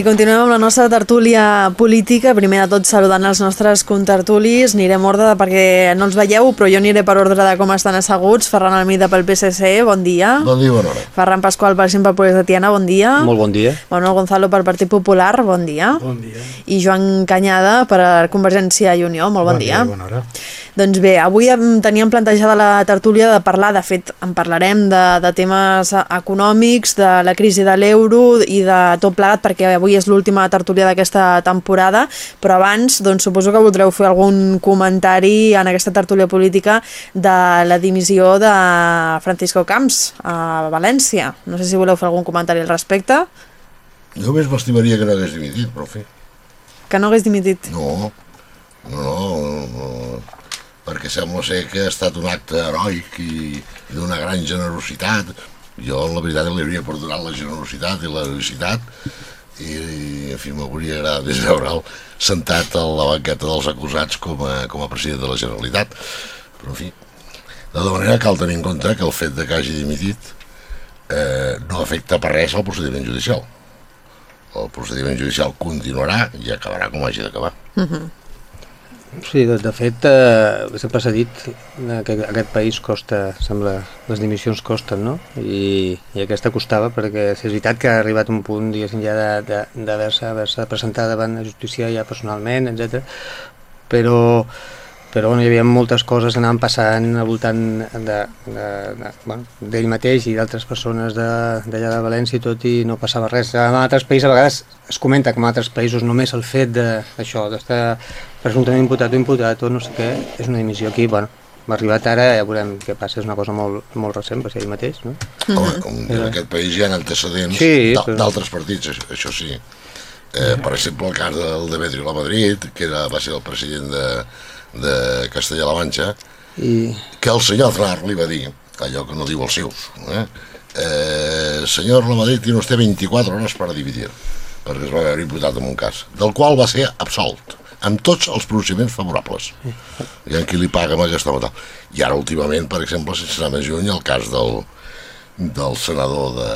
I continuem amb la nostra tertúlia política. Primer de tot saludant els nostres contertulis. Anirem ordre perquè no els veieu, però jo aniré per ordre de com estan asseguts. Ferran Almida pel PSC, bon dia. Bon dia, bona hora. Ferran Pasqual pel Simple Poder de Tiana, bon dia. Molt bon dia. Manuel Gonzalo per Partit Popular, bon dia. Bon dia. I Joan Canyada per Convergència i Unió, molt bon, bon dia. dia. Bona hora. Doncs bé, avui teníem plantejada la tertúlia de parlar, de fet, en parlarem de, de temes econòmics, de la crisi de l'euro i de tot plegat, perquè avui és l'última tertúlia d'aquesta temporada, però abans, doncs, suposo que voldreu fer algun comentari en aquesta tertúlia política de la dimissió de Francisco Camps a València. No sé si voleu fer algun comentari al respecte. Jo més m'estimaria que no hagués dimitit, però fer. Que no hagués dimitit? No, no, no, no perquè sembla ser que ha estat un acte heroic i, d'una gran generositat. Jo, la veritat, li hauria perdonat la generositat i la heroïcitat i, i en fi, m'hauria agradat des veure'l sentat a la banqueta dels acusats com a, com a president de la Generalitat. Però, en fi, de tota manera cal tenir en compte que el fet de que hagi dimitit eh, no afecta per res el procediment judicial. El procediment judicial continuarà i acabarà com hagi d'acabar. Uh -huh. Sí, de, de fet, eh, sempre s'ha dit que aquest país costa, sembla, les dimissions costen, no? I, i aquesta costava perquè és veritat que ha arribat un punt, diguéssim, ja d'haver-se haver presentat davant la justícia ja personalment, etc. Però però bueno, hi havia moltes coses que anaven passant al voltant d'ell de, de, de, bueno, mateix i d'altres persones d'allà de, de València i tot i no passava res. En altres països a vegades es comenta que en altres països només el fet d'això, d'estar presumptament imputat o imputat o no sé què, és una dimissió aquí, bueno, m'ha arribat ara, ja veurem què passa, és una cosa molt, molt recent, per ser ell mateix, no? Home, com en aquest país hi ha antecedents sí, d'altres però... partits, això, això sí. Eh, per exemple, el cas del Demetrio La Madrid, que era, va ser el president de, de Castella-La Manxa, I... que el senyor Aznar li va dir, allò que no diu els seus, eh? Eh, senyor Lamadrid tiene usted 24 hores per dividir, perquè es va veure imputat en un cas, del qual va ser absolt, amb tots els procediments favorables. I en qui li paga amb aquesta vota. I ara, últimament, per exemple, sense anar més lluny, el cas del, del senador de,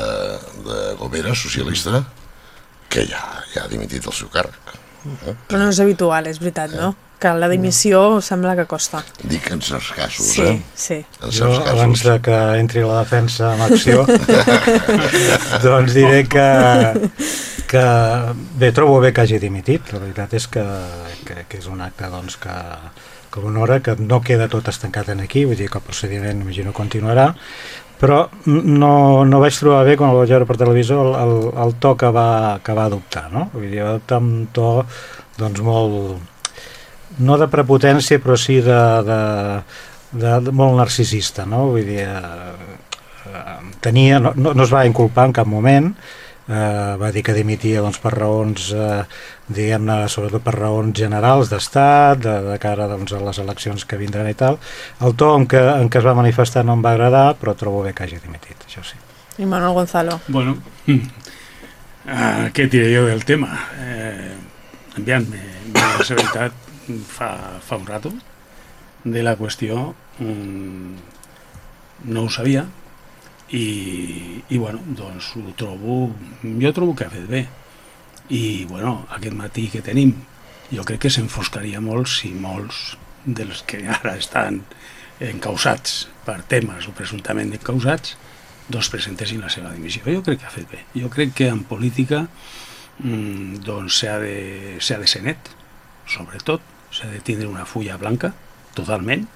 de Gomera, socialista, que ja, ja ha dimitit el seu càrrec. Eh? Però no és habitual, és veritat, eh? no? Que la dimissió sembla que costa. Dic en certs casos, sí, eh? Sí, en jo, casos. abans de que entri la defensa en acció, doncs diré que, que bé, trobo bé que hagi dimitit. La veritat és que, que, que és un acte doncs, que, que l'honora, que no queda tot estancat en aquí, vull dir que el procediment, imagino, continuarà, però no, no vaig trobar bé quan el vaig veure per televisió el, el, el to que va, que va adoptar, no? Vull dir, va adoptar un to doncs, molt, no de prepotència, però sí de, de, de, de molt narcisista, no? Vull dir, eh, eh, tenia, no, no, no es va inculpar en cap moment, eh, va dir que dimitia doncs, per raons, eh, diguem-ne, sobretot per raons generals d'estat, de, de cara doncs, a les eleccions que vindran i tal. El to en què, en què es va manifestar no em va agradar, però trobo bé que hagi dimitit, això sí. I Manuel Gonzalo. Bueno, uh, què diré jo del tema? Eh, aviam, la veritat, fa, fa un rato de la qüestió um, no ho sabia i, i bueno, doncs ho trobo jo trobo que ha fet bé i bueno, aquest matí que tenim jo crec que s'enfoscaria molt si molts dels que ara estan encausats per temes o presumptament encausats doncs presentessin la seva dimissió. Jo crec que ha fet bé. Jo crec que en política mmm, doncs s'ha de, de ser net, sobretot, s'ha de tindre una fulla blanca, totalment,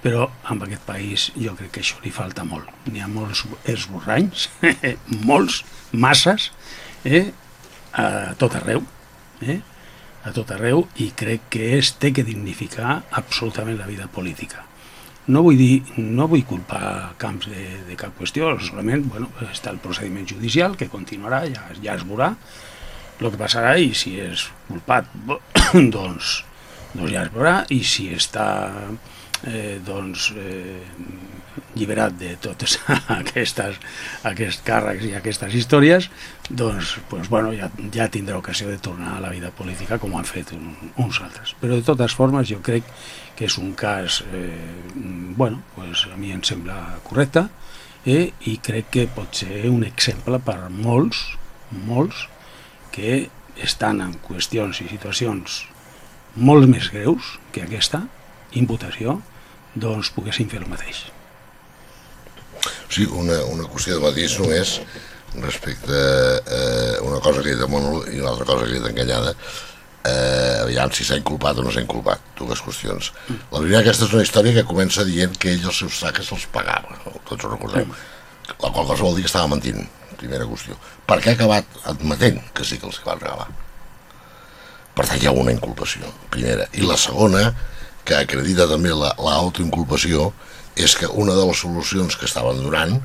però en aquest país jo crec que això li falta molt. N'hi ha molts esborranys, molts, masses, eh, a tot arreu, eh, a tot arreu, i crec que es té que dignificar absolutament la vida política. No vull dir, no vull culpar camps de, de cap qüestió, solament, bueno, està el procediment judicial que continuarà, ja, ja es veurà el que passarà i si és culpat, doncs doncs ja es veurà i si està eh, doncs, eh, lliberat de totes aquestes, aquests càrrecs i aquestes històries, doncs, doncs bueno, ja, ja tindrà ocasió de tornar a la vida política com han fet un, uns altres. Però de totes formes jo crec que és un cas, eh, bueno, pues a mi em sembla correcte eh, i crec que pot ser un exemple per molts, molts que estan en qüestions i situacions molt més greus que aquesta imputació, doncs poguessin fer el mateix. Sí, una, una qüestió de matís només respecte a eh, una cosa que he dit a Monol i una altra cosa que he dit enganyada. Eh, aviam si s'ha inculpat o no s'ha inculpat dues qüestions. La primera aquesta és una història que comença dient que ell els seus saques els pagava tots ho recordem. La qual cosa vol dir que estava mentint primera qüestió. Per què ha acabat admetent que sí que els va regalar per tant hi ha una inculpació primera i la segona que acredita també l'autoinculpació la, és que una de les solucions que estaven donant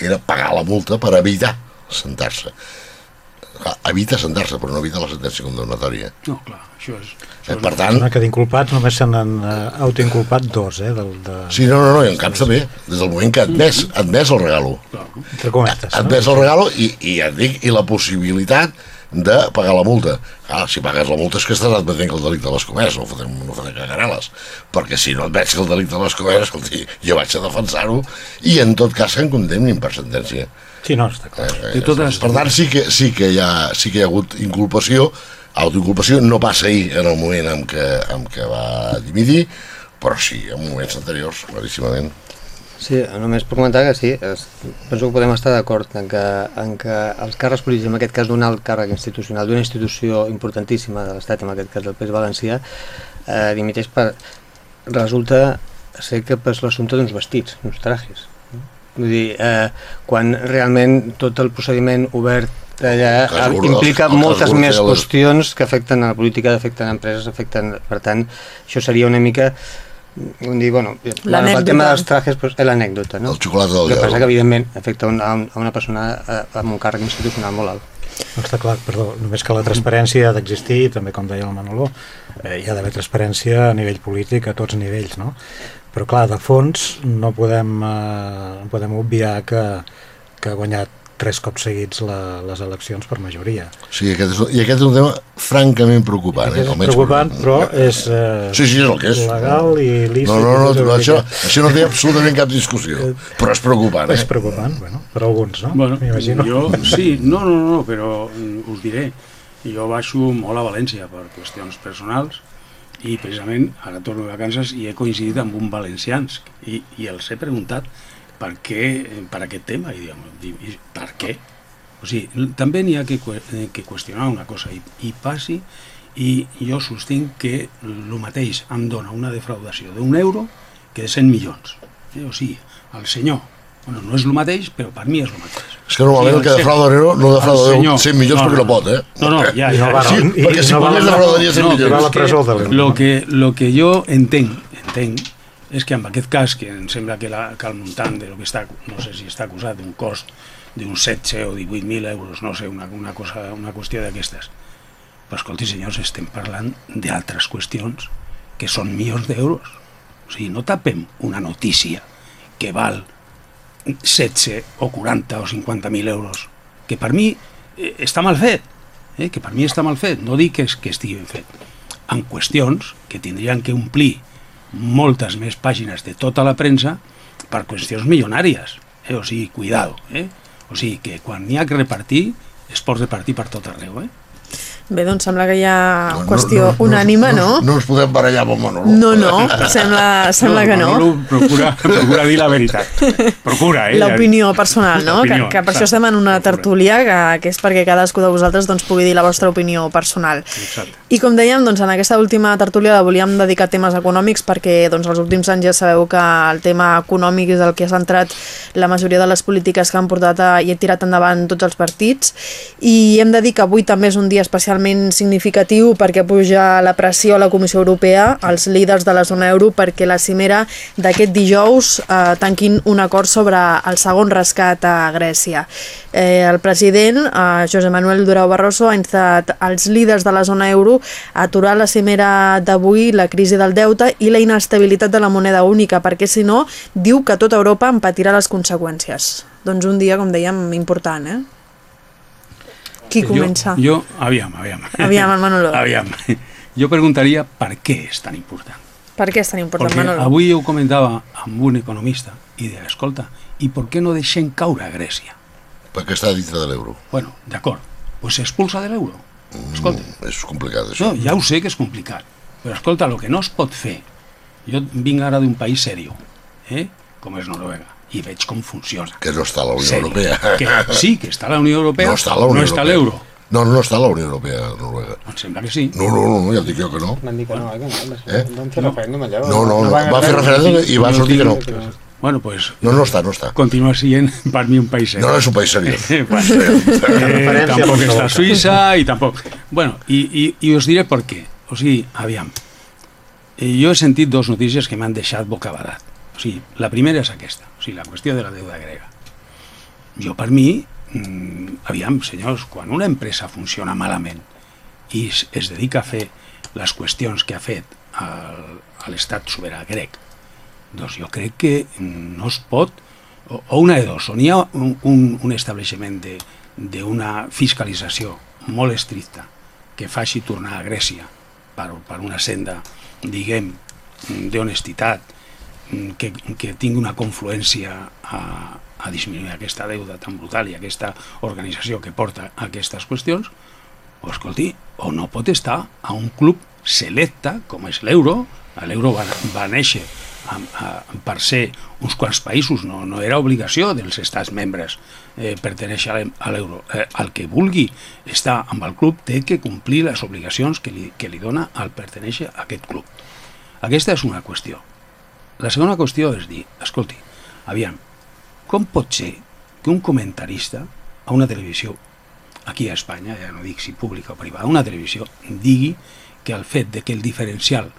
era pagar la multa per evitar sentar-se. Evita sentar-se, però no evita la sentència condemnatòria. No, clar, això és... Això eh, per tant... Que d'inculpats només se n'han uh, autoinculpat dos, eh? Del, de... Sí, no, no, no, i en Camps també, des del moment que admès, admès el regalo. Entre cometes. Admès el regalo i, i, ja dic, i la possibilitat de pagar la multa. Ah, si pagues la multa és que estàs admetent que el delicte l'has comès, no fotem, no fotem cagareles. Perquè si no admets que el delicte l'has comès, escolti, jo vaig a defensar-ho i en tot cas que em condemnin per sentència. Sí, no, està clar. Eh, eh, totes... Per tant, sí que, sí, que hi ha, sí que hi ha hagut inculpació, autoinculpació no passa ahir en el moment en què, en què va dimitir, però sí, en moments anteriors, claríssimament. Sí, només per comentar que sí, es, penso que podem estar d'acord en, que, en que els càrrecs polítics, en aquest cas d'un alt càrrec institucional, d'una institució importantíssima de l'Estat, en aquest cas del País Valencià, eh, dimiteix per... resulta ser que per l'assumpte d'uns vestits, uns trajes. Vull dir, eh, quan realment tot el procediment obert allà implica el moltes més qüestions que afecten a la política, afecten a empreses, afecten... Per tant, això seria una mica dir, bueno, el tema dels trajes pues, és l'anècdota, no? El xocolata del El que passa que, evidentment, afecta un, a, una persona eh, amb un càrrec institucional molt alt. No està clar, perdó, només que la transparència ha d'existir, també com deia el Manoló, eh, hi ha d'haver transparència a nivell polític, a tots nivells, no? Però clar, de fons no podem, eh, podem obviar que, que ha guanyat tres cops seguits la, les eleccions per majoria. Sí, aquest és, i aquest és un tema francament preocupant. Eh? És preocupant, però és, eh, sí, sí, és el que és. legal i lícit. No, no, no, no això, això no té absolutament cap discussió, però és preocupant. Eh? És preocupant, bueno, per alguns, no? Bueno, jo, sí, no, no, no, però us diré, jo baixo molt a València per qüestions personals i precisament ara torno de vacances i he coincidit amb un valencians i, i els he preguntat per què, per aquest tema, i diguem, per què? O sigui, també n'hi ha que, que qüestionar una cosa, i, i passi, i jo sostinc que el mateix em dona una defraudació d'un euro que de 100 milions. Eh? O sigui, el senyor, bueno, no és el mateix, però per mi és el mateix. És que normalment el que defrauda l'euro no defrauda senyor, 100 milions no, perquè no pot, eh? No, no, ja, ja. No va, sí, i, perquè si no pogués defraudaria 100 no, milions. No, la presó de l'euro. Lo que, lo que jo entenc, entenc, és que en aquest cas, que em sembla que, la, que el muntant de lo que està, no sé si està acusat d'un cost d'uns 16 o 18.000 euros, no sé, una, una, cosa, una qüestió d'aquestes. Però escolti, senyors, estem parlant d'altres qüestions que són milions d'euros. O sigui, no tapem una notícia que val 16 o 40 o 50.000 euros, que per mi eh, està mal fet, eh? que per mi està mal fet, no dic que, que estigui ben fet, en qüestions que tindrien que omplir moltes més pàgines de tota la premsa per qüestions milionàries. Eh? O sigui, cuidado. Eh? O sigui, que quan n'hi ha que repartir, es pot repartir per tot arreu. Eh? Bé, doncs sembla que hi ha no, qüestió no, no, unànima, no? No, no ens podem barallar amb el Manolo. No, no, sembla, sembla no, que no. Manolo procura, procura dir la veritat. Procura, eh? L'opinió personal, no? Que, que per això estem en una tertúlia, que, que és perquè cadascú de vosaltres doncs, pugui dir la vostra opinió personal. Exacte. I com dèiem, doncs, en aquesta última tertúlia la volíem dedicar a temes econòmics perquè doncs, els últims anys ja sabeu que el tema econòmic és el que ha centrat la majoria de les polítiques que han portat a, i ha tirat endavant tots els partits i hem de dir que avui també és un dia especial especialment significatiu perquè puja la pressió a la Comissió Europea, als líders de la zona euro, perquè la cimera d'aquest dijous eh, tanquin un acord sobre el segon rescat a Grècia. Eh, el president, eh, José Manuel Durao Barroso, ha instat als líders de la zona euro a aturar la cimera d'avui, la crisi del deute i la inestabilitat de la moneda única, perquè si no, diu que tota Europa en patirà les conseqüències. Doncs un dia, com dèiem, important, eh? Qui comença? Jo, jo aviam, aviam. Aviam, el Manolo. Aviam. Jo preguntaria per què és tan important. Per què és tan important, Perquè Manolo? avui ho comentava amb un economista i deia, escolta, i per què no deixem caure a Grècia? Perquè està dintre de l'euro. Bueno, d'acord, pues s'expulsa de l'euro. Escolta. Mm, és complicat, això. No, ja ho sé que és complicat, però escolta, el que no es pot fer, jo vinc ara d'un país seriós, eh? com és Noruega, i veig com funciona. Que no està a la Unió Sèrio. Europea. Que, sí, que està a la Unió Europea, No està a la Unió no està Europea. l'euro. No, no està a la Unió Europea, Noruega. Em sembla que sí. No, no, no, ja et dic jo que no. Van dir que no, eh, que no. Eh? Van fer referèndum allà. No, no, no, van va fer referèndum i va sortir que no. Bueno, pues No, no està, no està. continua sent per mi un país No, no és un país seriós. Eh, bueno, Referència eh, a tampoc qualsevol està Suïssa i tampoc... Bueno, i, i, i us diré per què. O sigui, aviam, eh, jo he sentit dos notícies que m'han deixat bocabadat. O sigui, la primera és aquesta, sigui, la qüestió de la deuda grega. Jo, per mi, mm, aviam, senyors, quan una empresa funciona malament i es, dedica a fer les qüestions que ha fet a l'estat soberà grec, doncs jo crec que no es pot, o, una de dos, o n'hi ha un, un, un estableixement de- d'una fiscalització molt estricta que faci tornar a Grècia per, per una senda, diguem, d'honestitat, que, que tingui una confluència a, a disminuir aquesta deuda tan brutal i aquesta organització que porta aquestes qüestions, o escolti, o no pot estar a un club selecte com és l'euro, l'euro va, va néixer a, a, per ser uns quants països, no, no era obligació dels estats membres eh, pertenèixer a l'euro. Eh, el que vulgui estar amb el club té que complir les obligacions que li, que li dona al pertenèixer a aquest club. Aquesta és una qüestió. La segona qüestió és dir, escolti, aviam, com pot ser que un comentarista a una televisió, aquí a Espanya, ja no dic si pública o privada, una televisió, digui que el fet de que el diferencial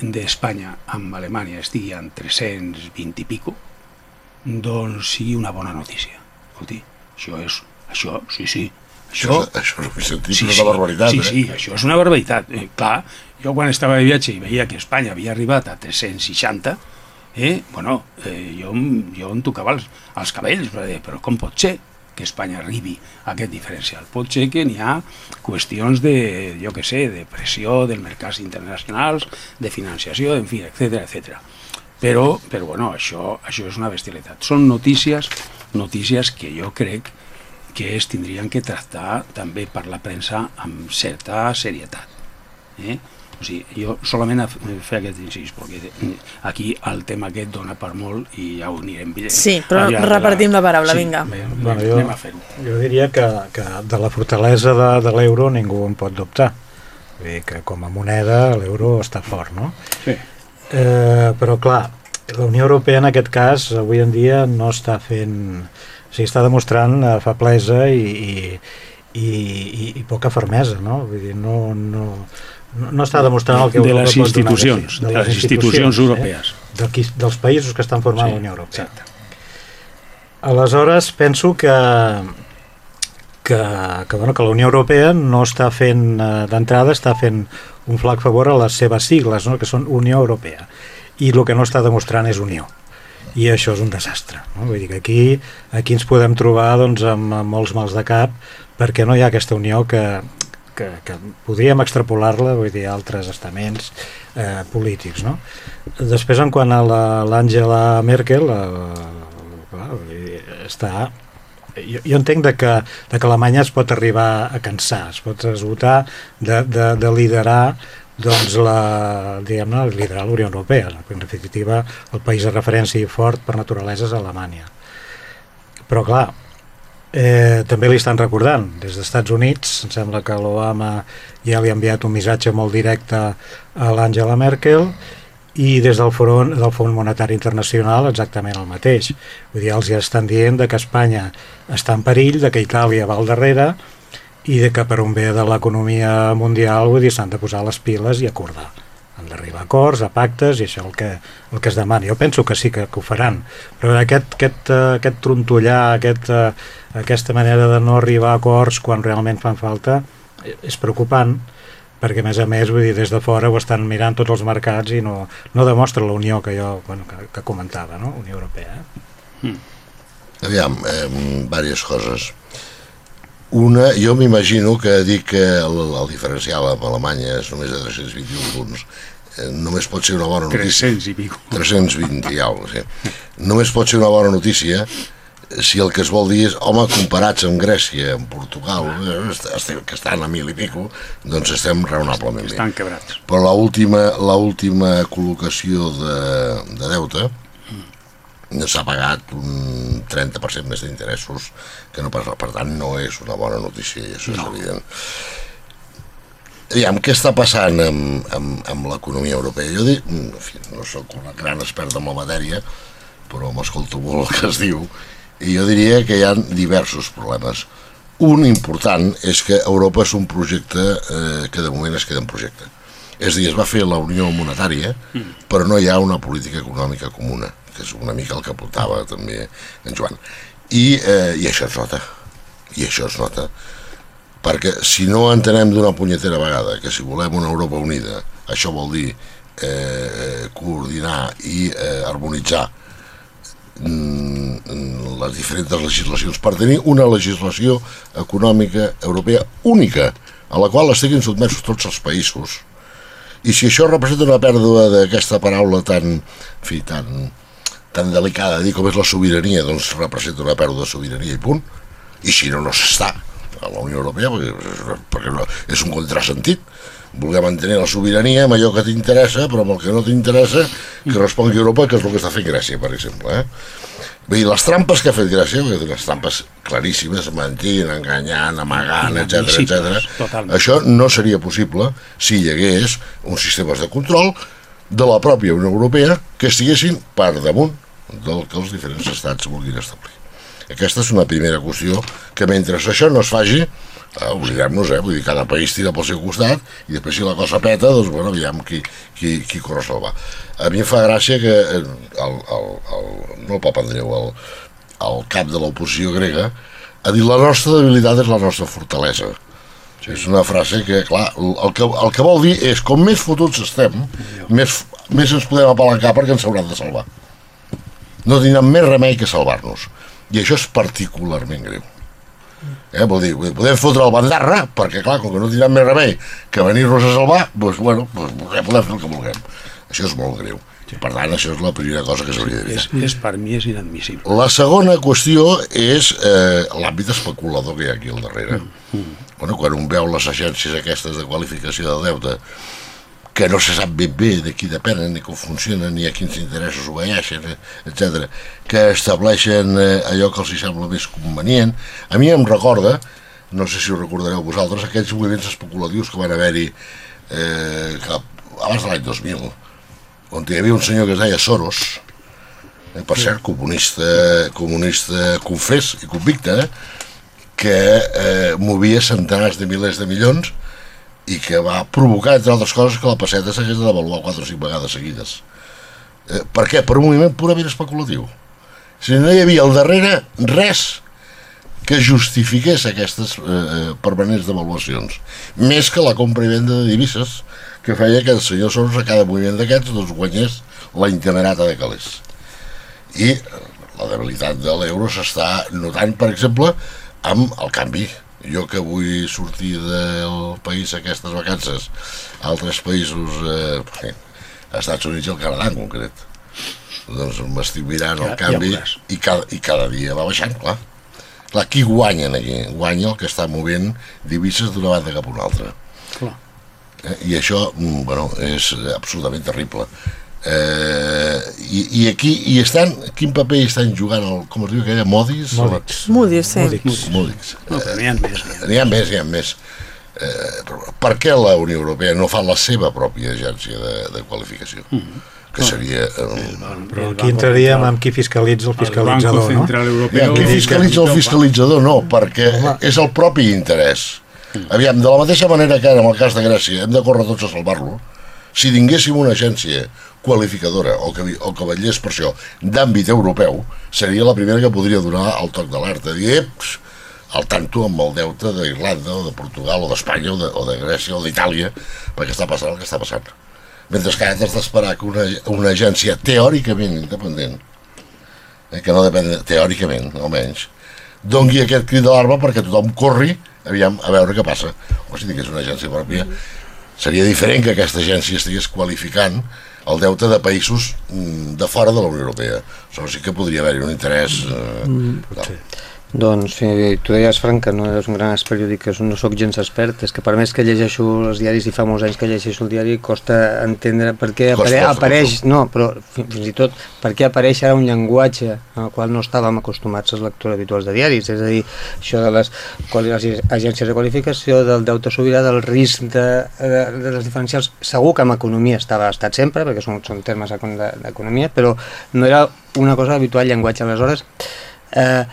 d'Espanya amb Alemanya estigui en 320 i pico, doncs sigui una bona notícia. Escolti, això és... Això, sí, sí, això... Això, això he sentit, però és una barbaritat, sí, eh? sí, això és una barbaritat. Eh, clar, jo quan estava de viatge i veia que Espanya havia arribat a 360, eh, bueno, eh, jo, jo em tocava els, els cabells, però com pot ser que Espanya arribi a aquest diferencial? Pot ser que n'hi ha qüestions de, jo que sé, de pressió dels mercats internacionals, de financiació, en fi, etc etc. Però, però bueno, això, això és una bestialitat. Són notícies, notícies que jo crec que es tindrien que tractar també per la premsa amb certa serietat. Eh? O sigui, jo solament fer aquest incís, perquè eh, aquí el tema aquest dona per molt i ja ho anirem veient. Sí, però repartim la paraula, vinga. Bé, Bueno, anem, jo- anem a fer-ho. Jo diria que, que de la fortalesa de, de l'euro ningú en pot dubtar. Vull dir que com a moneda l'euro està fort, no? Sí. Eh, però clar, la Unió Europea en aquest cas avui en dia no està fent... O sigui, està demostrant eh, feblesa i, i, i, i, i poca fermesa, no? Vull dir, no, no, no, està demostrant el que De les pot donar institucions, sí, de les institucions europees. Eh? Del, qui- dels països que estan formant Sí, la Unió Europea. exacte. Aleshores, penso que, que, que, bueno, que la Unió Europea no està fent, eh, d'entrada, està fent un flac favor a les seves sigles, no? que són Unió Europea. I el que no està demostrant és unió. I això és un desastre. No? Vull dir que aquí, aquí ens podem trobar doncs, amb, amb molts mals de cap perquè no hi ha aquesta unió que, que, que podríem extrapolar-la vull dir, a altres estaments eh, polítics. No? Després, en quant a la- l'Àngela Merkel, clar, vull dir, està jo, jo entenc de que, de que Alemanya es pot arribar a cansar, es pot esgotar de, de, de liderar doncs la, diguem-ne, liderar la Unió Europea. En definitiva, el país de referència i fort per naturalesa és Alemanya. Però clar, eh, també li estan recordant des dels Estats Units, em sembla que l'Obama ja li ha enviat un missatge molt directe a l'Angela Merkel i des del Fons, del Fons Monetari Internacional exactament el mateix. Vull dir, els ja estan dient de que Espanya està en perill, de que Itàlia va al darrere i de que per un bé de l'economia mundial vull dir, s'han de posar les piles i acordar. Han d'arribar a acords, a pactes, i això el que, el que es demana. Jo penso que sí que, que ho faran, però aquest, aquest, eh, aquest trontollar, aquest, eh, aquesta manera de no arribar a acords quan realment fan falta, eh, és preocupant, perquè a més a més vull dir, des de fora ho estan mirant tots els mercats i no, no demostra la unió que jo bueno, que, que comentava, no? Unió Europea. Eh? Aviam, eh, diverses coses. Una, jo m'imagino que dir que el, el diferencial amb Alemanya és només de 321 punts, eh, només pot ser una bona notícia. 300 i pico. 320 i alguna sí. Només pot ser una bona notícia si el que es vol dir és, home, comparats amb Grècia, amb Portugal, eh, que estan a mil i pico, doncs estem raonablement bé. Estan quebrats. Però l'última última col·locació de, de deute. S'ha pagat un 30% més d'interessos que no pas, per tant no és una bona notícia i això no. és evident. Aviam, què està passant amb, amb, amb l'economia europea? Jo dic, en fi, no sóc una gran experta en la matèria, però m'escolto molt el que es diu, i jo diria que hi ha diversos problemes. Un important és que Europa és un projecte eh, que de moment es queda en projecte. És a dir, es va fer la Unió Monetària, però no hi ha una política econòmica comuna, que és una mica el que apuntava també en Joan. I, eh, i això es nota, i això es nota. Perquè si no entenem d'una punyetera vegada que si volem una Europa unida, això vol dir eh, coordinar i eh, harmonitzar Mm, les diferents legislacions per tenir una legislació econòmica europea única a la qual estiguin sotmesos tots els països i si això representa una pèrdua d'aquesta paraula tan, en fi, tan, tan delicada dir com és la sobirania doncs representa una pèrdua de sobirania i punt i si no, no s'està a la Unió Europea perquè, perquè no, és un contrasentit voler mantenir la sobirania amb allò que t'interessa, però amb el que no t'interessa, que respongui Europa, que és el que està fent Grècia, per exemple. Eh? Bé, les trampes que ha fet Grècia, les trampes claríssimes, mentint, enganyant, amagant, etc etc. això no seria possible si hi hagués uns sistemes de control de la pròpia Unió Europea que estiguessin per damunt del que els diferents estats vulguin establir. Aquesta és una primera qüestió que mentre això no es faci, eh, oblidem-nos, eh? vull dir, cada país tira pel seu costat i després si la cosa peta, doncs bueno, aviam qui, qui, qui corre a salvar. A mi em fa gràcia que eh, el, el, el, no el Papa Andreu, el, el cap de l'oposició grega, ha dit la nostra debilitat és la nostra fortalesa. Sí. És una frase que, clar, el que, el que vol dir és com més fotuts estem, més, més ens podem apalancar perquè ens hauran de salvar. No tindran més remei que salvar-nos. I això és particularment greu. Eh, vol dir, podem fotre el bandarra, perquè clar, com que no tindran més remei que venir-nos a salvar, doncs, bueno, doncs, podem fer el que vulguem. Això és molt greu. Sí. Per tant, això és la primera cosa que s'hauria de dir. És, és, per mi és inadmissible. La segona qüestió és eh, l'àmbit especulador que hi ha aquí al darrere. Mm. Bueno, quan un veu les agències aquestes de qualificació del deute que no se sap ben bé de qui depenen, ni com funcionen, ni a quins interessos obeeixen, etc, que estableixen eh, allò que els hi sembla més convenient. A mi em recorda, no sé si ho recordareu vosaltres, aquells moviments especulatius que van haver-hi eh, abans de l'any 2000, on hi havia un senyor que es deia Soros, eh, per cert, comunista, comunista confés i convicte, que eh, movia centenars de milers de milions i que va provocar, entre altres coses, que la passeta s'hagués de devaluar 4 o 5 vegades seguides. Eh, per què? Per un moviment purament especulatiu. Si no hi havia al darrere res que justifiqués aquestes eh, eh, permanents devaluacions, més que la compra i venda de divises, que feia que el senyor Soros a cada moviment d'aquests doncs, guanyés la intemerata de calés. I la debilitat de l'euro s'està notant, per exemple, amb el canvi jo que vull sortir del país aquestes vacances a altres països eh, a Estats Units i al Canadà en concret. Doncs m'estic mirant el canvi i cada, i cada dia va baixant, clar. Clar, qui guanya aquí? Guanya el que està movent divises d'una banda cap a una altra. Clar. Eh, i això, mm, bueno, és absolutament terrible Eh, i, i aquí i estan, quin paper estan jugant el, com es diu aquella, Modis? Modis, Modis sí. Modis. Modis. No, eh, n'hi ha més. N'hi ha més, n'hi ha més. Eh, per què la Unió Europea no fa la seva pròpia agència de, de qualificació? Mm -hmm. Que seria... Eh, però aquí entraríem amb qui fiscalitza el fiscalitzador, el no? Europeu, qui fiscalitza el fiscalitzador, no, perquè és el propi interès. Aviam, de la mateixa manera que ara, en el cas de Grècia, hem de córrer tots a salvar-lo, si tinguéssim una agència qualificadora o que, o que vetllés per això d'àmbit europeu, seria la primera que podria donar el toc d'alerta, dir, eps, al tanto amb el deute d'Irlanda o de Portugal o d'Espanya o, de, o de Grècia o d'Itàlia, perquè està passant el que està passant. Mentre que has d'esperar que una, una agència teòricament independent, eh, que no depèn teòricament, almenys, dongui aquest crit d'alarma perquè tothom corri aviam, a veure què passa. O si tingués una agència pròpia, seria diferent que aquesta agència estigués qualificant el deute de països mm, de fora de la Unió Europea. Això sí que podria haver-hi un interès... Eh, mm, doncs sí, tu deies, Frank, que no eres un gran periòdic, que no sóc gens expert, és que per més que llegeixo els diaris i fa molts anys que llegeixo el diari, costa entendre per què apare costa, apareix, costa. no, però fins i tot per què apareix ara un llenguatge al qual no estàvem acostumats als lectors habituals de diaris, és a dir, això de les, les agències de qualificació, del deute sobirà, del risc de, de, de les diferencials, segur que amb economia estava estat sempre, perquè són, són termes d'economia, però no era una cosa habitual llenguatge. Aleshores, eh,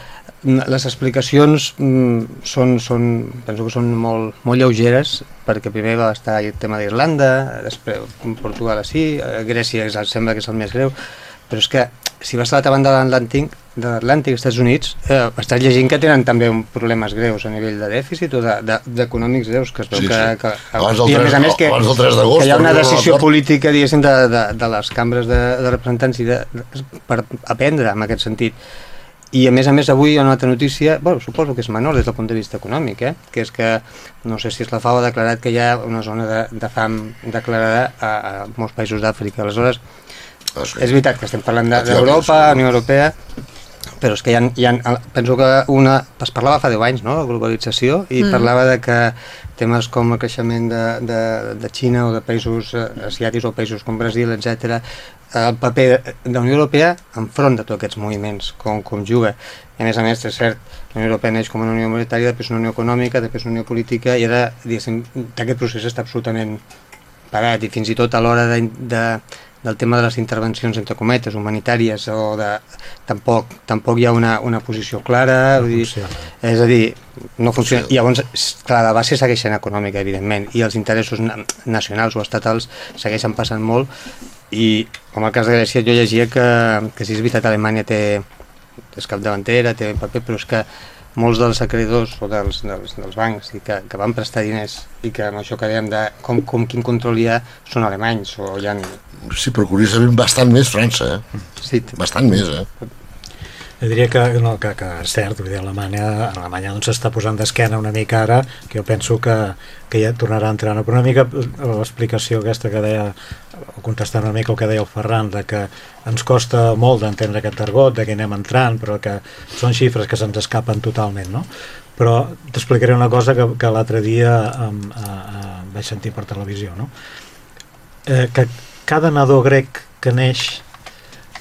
les explicacions mm, són, són, penso que són molt, molt lleugeres perquè primer va estar el tema d'Irlanda després Portugal així Grècia és, sembla que és el més greu però és que si vas a l'altra banda de l'Atlàntic de l'Atlàntic, Estats Units, eh, estàs llegint que tenen també un problemes greus a nivell de dèficit o d'econòmics de, de, greus, que es veu sí, que, sí. que, que abans del 3, a més a més que, que hi ha una decisió política, diguéssim, de, de, de les cambres de, de representants i de, de, per aprendre en aquest sentit i a més a més avui hi ha una altra notícia, bueno, suposo que és menor des del punt de vista econòmic, eh? que és que, no sé si és la FAO ha declarat que hi ha una zona de, de fam declarada a, a molts països d'Àfrica. Aleshores, ah, sí. és veritat que estem parlant d'Europa, de, Unió Europea, però és que hi ha, hi ha, penso que una, es parlava fa 10 anys, no?, la globalització, i mm. parlava de que temes com el creixement de, de, de Xina o de països eh, asiàtics o països com Brasil, etc el paper de la Unió Europea enfront de tots aquests moviments, com, com juga. I a més a més, és cert, la Unió Europea neix com una unió monetària, després una unió econòmica, després una unió política, i ara, diguéssim, aquest procés està absolutament parat, i fins i tot a l'hora de, de, del tema de les intervencions, entre cometes, humanitàries, o de... Tampoc, tampoc hi ha una, una posició clara, no vull dir, és a dir, no funciona. I llavors, clar, la base segueix sent econòmica, evidentment, i els interessos nacionals o estatals segueixen passant molt, i com el cas de Grècia jo llegia que, que si és veritat Alemanya té és capdavantera, té paper, però és que molts dels acreedors o dels, dels, dels bancs i que, que van prestar diners i que amb això que dèiem de com, com quin control hi ha són alemanys o hi ha... Sí, però curiosament bastant més França, eh? Sí. Bastant més, eh? Jo diria que, no, que, que és cert, vull dir, Alemanya, Alemanya doncs s'està posant d'esquena una mica ara, que jo penso que, que ja tornarà a entrar. Però una mica l'explicació aquesta que deia, contestant una mica el que deia el Ferran, de que ens costa molt d'entendre aquest argot, de que anem entrant, però que són xifres que se'ns escapen totalment, no? Però t'explicaré una cosa que, que l'altre dia um, uh, uh, vaig sentir per televisió, no? Eh, que cada nadó grec que neix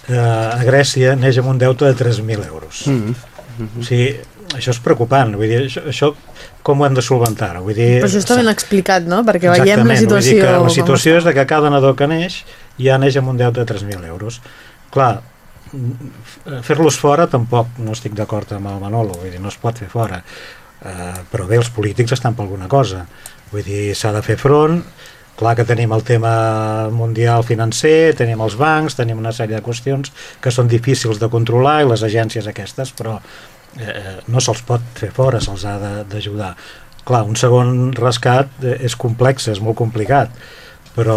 eh, a Grècia neix amb un deute de 3.000 euros. Mm -hmm. O sigui, això és preocupant, vull dir, això, això com ho hem de solventar? Vull dir, Però això està ben explicat, no? Perquè veiem la situació... Vull dir que la situació és de que cada nadó que neix ja neix amb un deute de 3.000 euros. Clar, fer-los fora tampoc no estic d'acord amb el Manolo, vull dir, no es pot fer fora. Uh, però bé, els polítics estan per alguna cosa. Vull dir, s'ha de fer front, Clar que tenim el tema mundial financer, tenim els bancs, tenim una sèrie de qüestions que són difícils de controlar i les agències aquestes, però eh, no se'ls pot fer fora, se'ls ha d'ajudar. Clar, un segon rescat eh, és complex, és molt complicat, però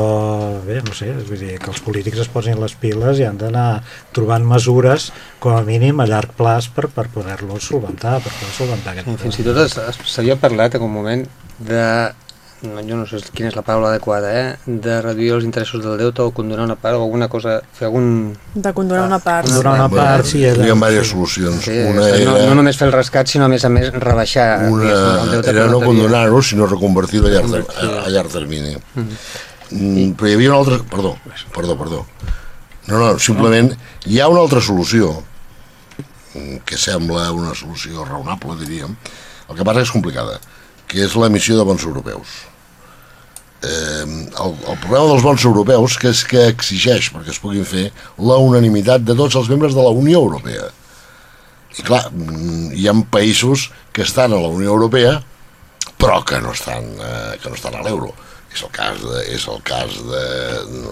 bé, no sé, vull dir que els polítics es posin les piles i han d'anar trobant mesures com a mínim a llarg plaç per, per poder-los solventar, per poder solventar aquest Fins i tot s'havia parlat en un moment de jo no sé quina és la paraula adequada, eh? de reduir els interessos del deute o condonar una part o alguna cosa, fer algun... De condonar una part. Condonar una part, sí. Hi ha diverses solucions. Sí, una era... no, no només fer el rescat, sinó a més a més rebaixar una, el deute. Era no condonar-ho, sinó reconvertir-ho a, llarg, a, llarg termini. Mm -hmm. mm, però hi havia una altra... Perdó, perdó, perdó. No, no, simplement hi ha una altra solució que sembla una solució raonable, diríem. El que passa és complicada, que és l'emissió de bons europeus el, el problema dels bons europeus que és que exigeix perquè es puguin fer la unanimitat de tots els membres de la Unió Europea. I clar, mm, hi ha països que estan a la Unió Europea però que no estan, eh, que no estan a l'euro. És el cas de, és el cas de,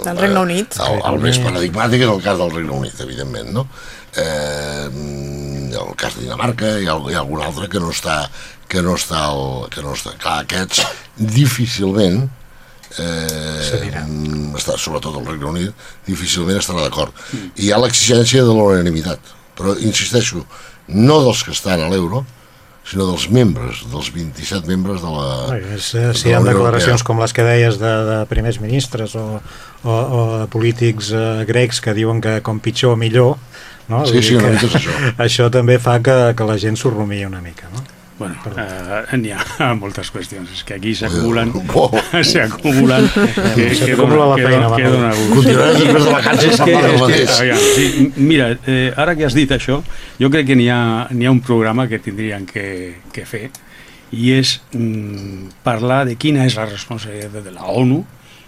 del Regne Unit. el, el més paradigmàtic és el cas del Regne Unit evidentment no? eh, el cas de Dinamarca hi ha algun altre que no està que no està, el, que no està. Clar, aquests difícilment eh, està, sobretot el Regne Unit, difícilment estarà d'acord. Mm. Hi ha l'exigència de la unanimitat, però insisteixo, no dels que estan a l'euro, sinó dels membres, dels 27 membres de la... és, eh, si hi ha declaracions Europea. com les que deies de, de primers ministres o, o, o de polítics eh, grecs que diuen que com pitjor o millor, no? Sí, sí, una mica és això. Això també fa que, que la gent s'ho rumia una mica, no? Bueno, eh, n'hi ha moltes qüestions, és que aquí s'acumulen oh. s'acumulen dona, la feina, que, que dona gust. Continuaràs després de vacances que, que, aviam, sí, Mira, eh, ara que has dit això, jo crec que n'hi ha, ha un programa que tindrien que, que fer i és mm, parlar de quina és la responsabilitat de la ONU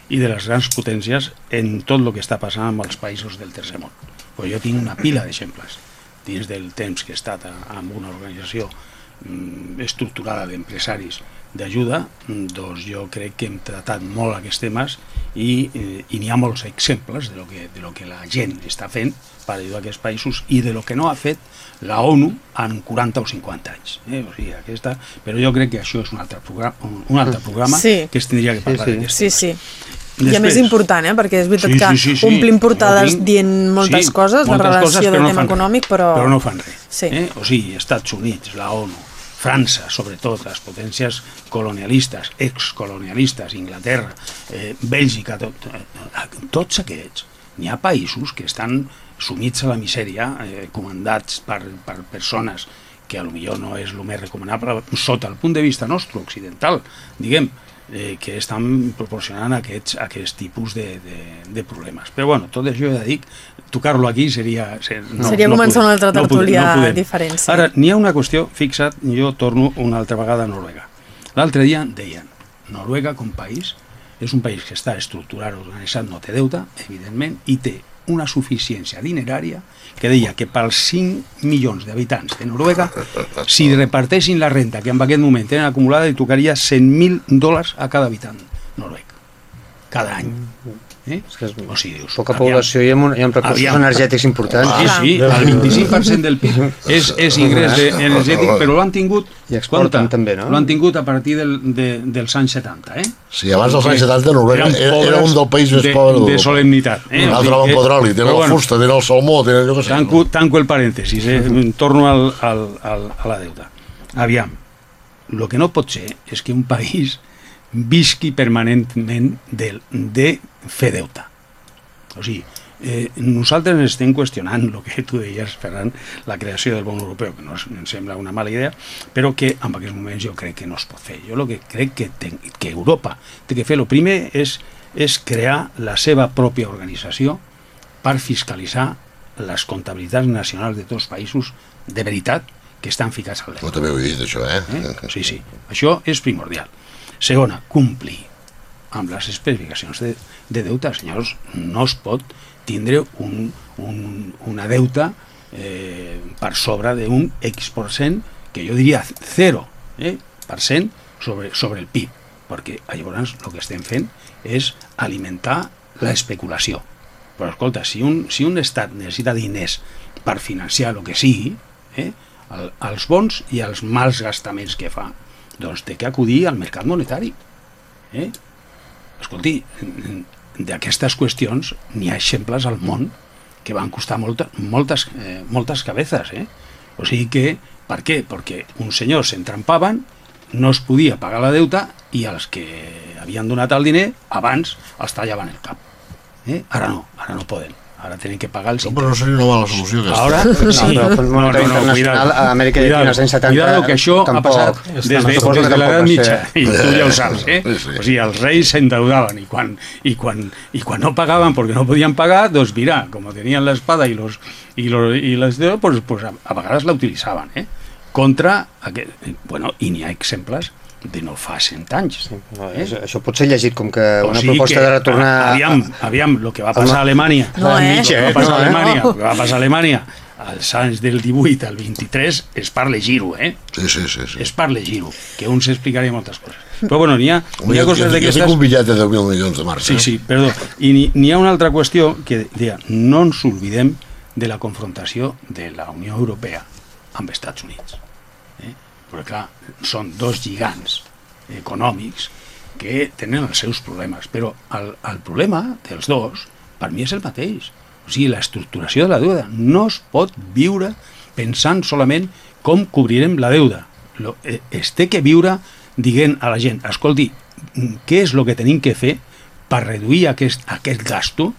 i de les grans potències en tot el que està passant amb els països del tercer món. Pues jo tinc una pila d'exemples dins del temps que he estat amb una organització estructurada d'empresaris d'ajuda, mm, doncs jo crec que hem tratat molt aquests temes i, eh, i n'hi ha molts exemples de lo, que, de lo que la gent està fent per ajudar aquests països i de lo que no ha fet la ONU en 40 o 50 anys. Eh? O sigui, aquesta, però jo crec que això és un altre programa, un altre programa sí. que es tindria que parlar sí, sí. sí, sí. Després, I a més important, eh? perquè és veritat sí, que sí, sí, sí. omplim portades tinc... dient moltes sí, coses moltes de relació coses, del no tema econòmic, però... Però no fan res. Sí. Eh? O sigui, Estats Units, la ONU, França, sobretot, les potències colonialistes, excolonialistes, Inglaterra, eh, Bèlgica, tot, eh, tots aquests, n'hi ha països que estan sumits a la misèria, eh, comandats per, per persones que a lo millor no és el més recomanable sota el punt de vista nostre, occidental, diguem, eh, que estan proporcionant aquests, aquests tipus de, de, de problemes. Però bueno, tot això de dir, tocar-lo aquí seria... No, seria no començar podem, una altra tertúlia no no diferent. Sí. Ara, n'hi ha una qüestió, fixa't, jo torno una altra vegada a Noruega. L'altre dia deien, Noruega com país és un país que està estructurat, organitzat, no té deute, evidentment, i té una suficiència dinerària que deia que pels 5 milions d'habitants de Noruega, si repartessin la renta que en aquest moment tenen acumulada, li tocaria 100.000 dòlars a cada habitant noruec, cada any. Eh? És que és o sigui, dius, poca aviam, població i amb, un, i amb recursos aviam, energètics importants. Ah, sí, sí, el 25% del PIB és, és ingrés de, energètic, però l'han tingut... I exporten compte, també, no? L'han tingut a partir del, de, dels anys 70, eh? Sí, abans dels anys 70 Noruega era, era un del país més pobre d'Europa. De solemnitat. Eh? L'altre amb el petroli, tenen la bueno, fusta, tenen el salmó, tenen allò que sé. Tanco, tanco el parèntesis, eh? torno al, al, al, a la deuta. Aviam, el que no pot ser és que un país visqui permanentment de, de fer deute. O sigui, eh, nosaltres estem qüestionant el que tu deies, Ferran, la creació del bon europeu, que no em sembla una mala idea, però que en aquests moments jo crec que no es pot fer. Jo el que crec que, ten, que Europa té que fer, el primer és, és crear la seva pròpia organització per fiscalitzar les comptabilitats nacionals de tots els països de veritat que estan ficats al deute. No també ho he dit, això, eh? eh? Sí, sí. Això és primordial. Segona, complir amb les especificacions de, de deute. Senyors, no es pot tindre un, un, una deuta eh, per sobre d'un X%, que jo diria 0%, eh, per cent sobre, sobre el PIB, perquè llavors el que estem fent és alimentar l'especulació. Però escolta, si un, si un estat necessita diners per financiar el que sigui, eh, el, els bons i els mals gastaments que fa, doncs té que acudir al mercat monetari. Eh? Escolti, d'aquestes qüestions n'hi ha exemples al món que van costar molta, moltes, eh, moltes cabezes. Eh? O sigui que, per què? Perquè uns senyors s'entrampaven, no es podia pagar la deuta i els que havien donat el diner abans els tallaven el cap. Eh? Ara no, ara no poden ara tenen que pagar el No, però no seria una mala solució aquesta. Ara, sí. no, però no, no, no, internacional a Amèrica Llatina als anys 70 cuidado, que això ha passat des de, des de l'edat mitja, i tu ja ho saps, eh? Sí, sí. O sigui, els reis s'endeudaven i quan, i, quan, i quan no pagaven perquè no podien pagar, doncs mira, com tenien l'espada i, los, i, los, i les deus, pues, pues a, a vegades la utilitzaven, eh? Contra, aquest, bueno, i n'hi ha exemples de no fa 100 anys. Sí, no, eh? això, això pot ser llegit com que o una sigui proposta que, de retornar... Aviam, aviam, el que va passar a Alemanya, no, eh? el que va passar a Alemanya, el que va passar a Alemanya als anys del 18 al 23 és per llegir-ho, eh? Sí, sí, sí, sí. És per llegir-ho, que un s'explicaria moltes coses. Però bueno, n'hi ha, ha coses d'aquestes... Jo tinc un bitllet de 10.000 milions de marxa. Sí, sí, perdó. I n'hi ha una altra qüestió que deia, no ens oblidem de la confrontació de la Unió Europea amb els Estats Units perquè clar, són dos gigants econòmics que tenen els seus problemes, però el, el problema dels dos per mi és el mateix. O sigui, l'estructuració de la deuda no es pot viure pensant solament com cobrirem la deuda. lo, eh, es té que viure dient a la gent, escolti, què és el que tenim que fer per reduir aquest, aquest gasto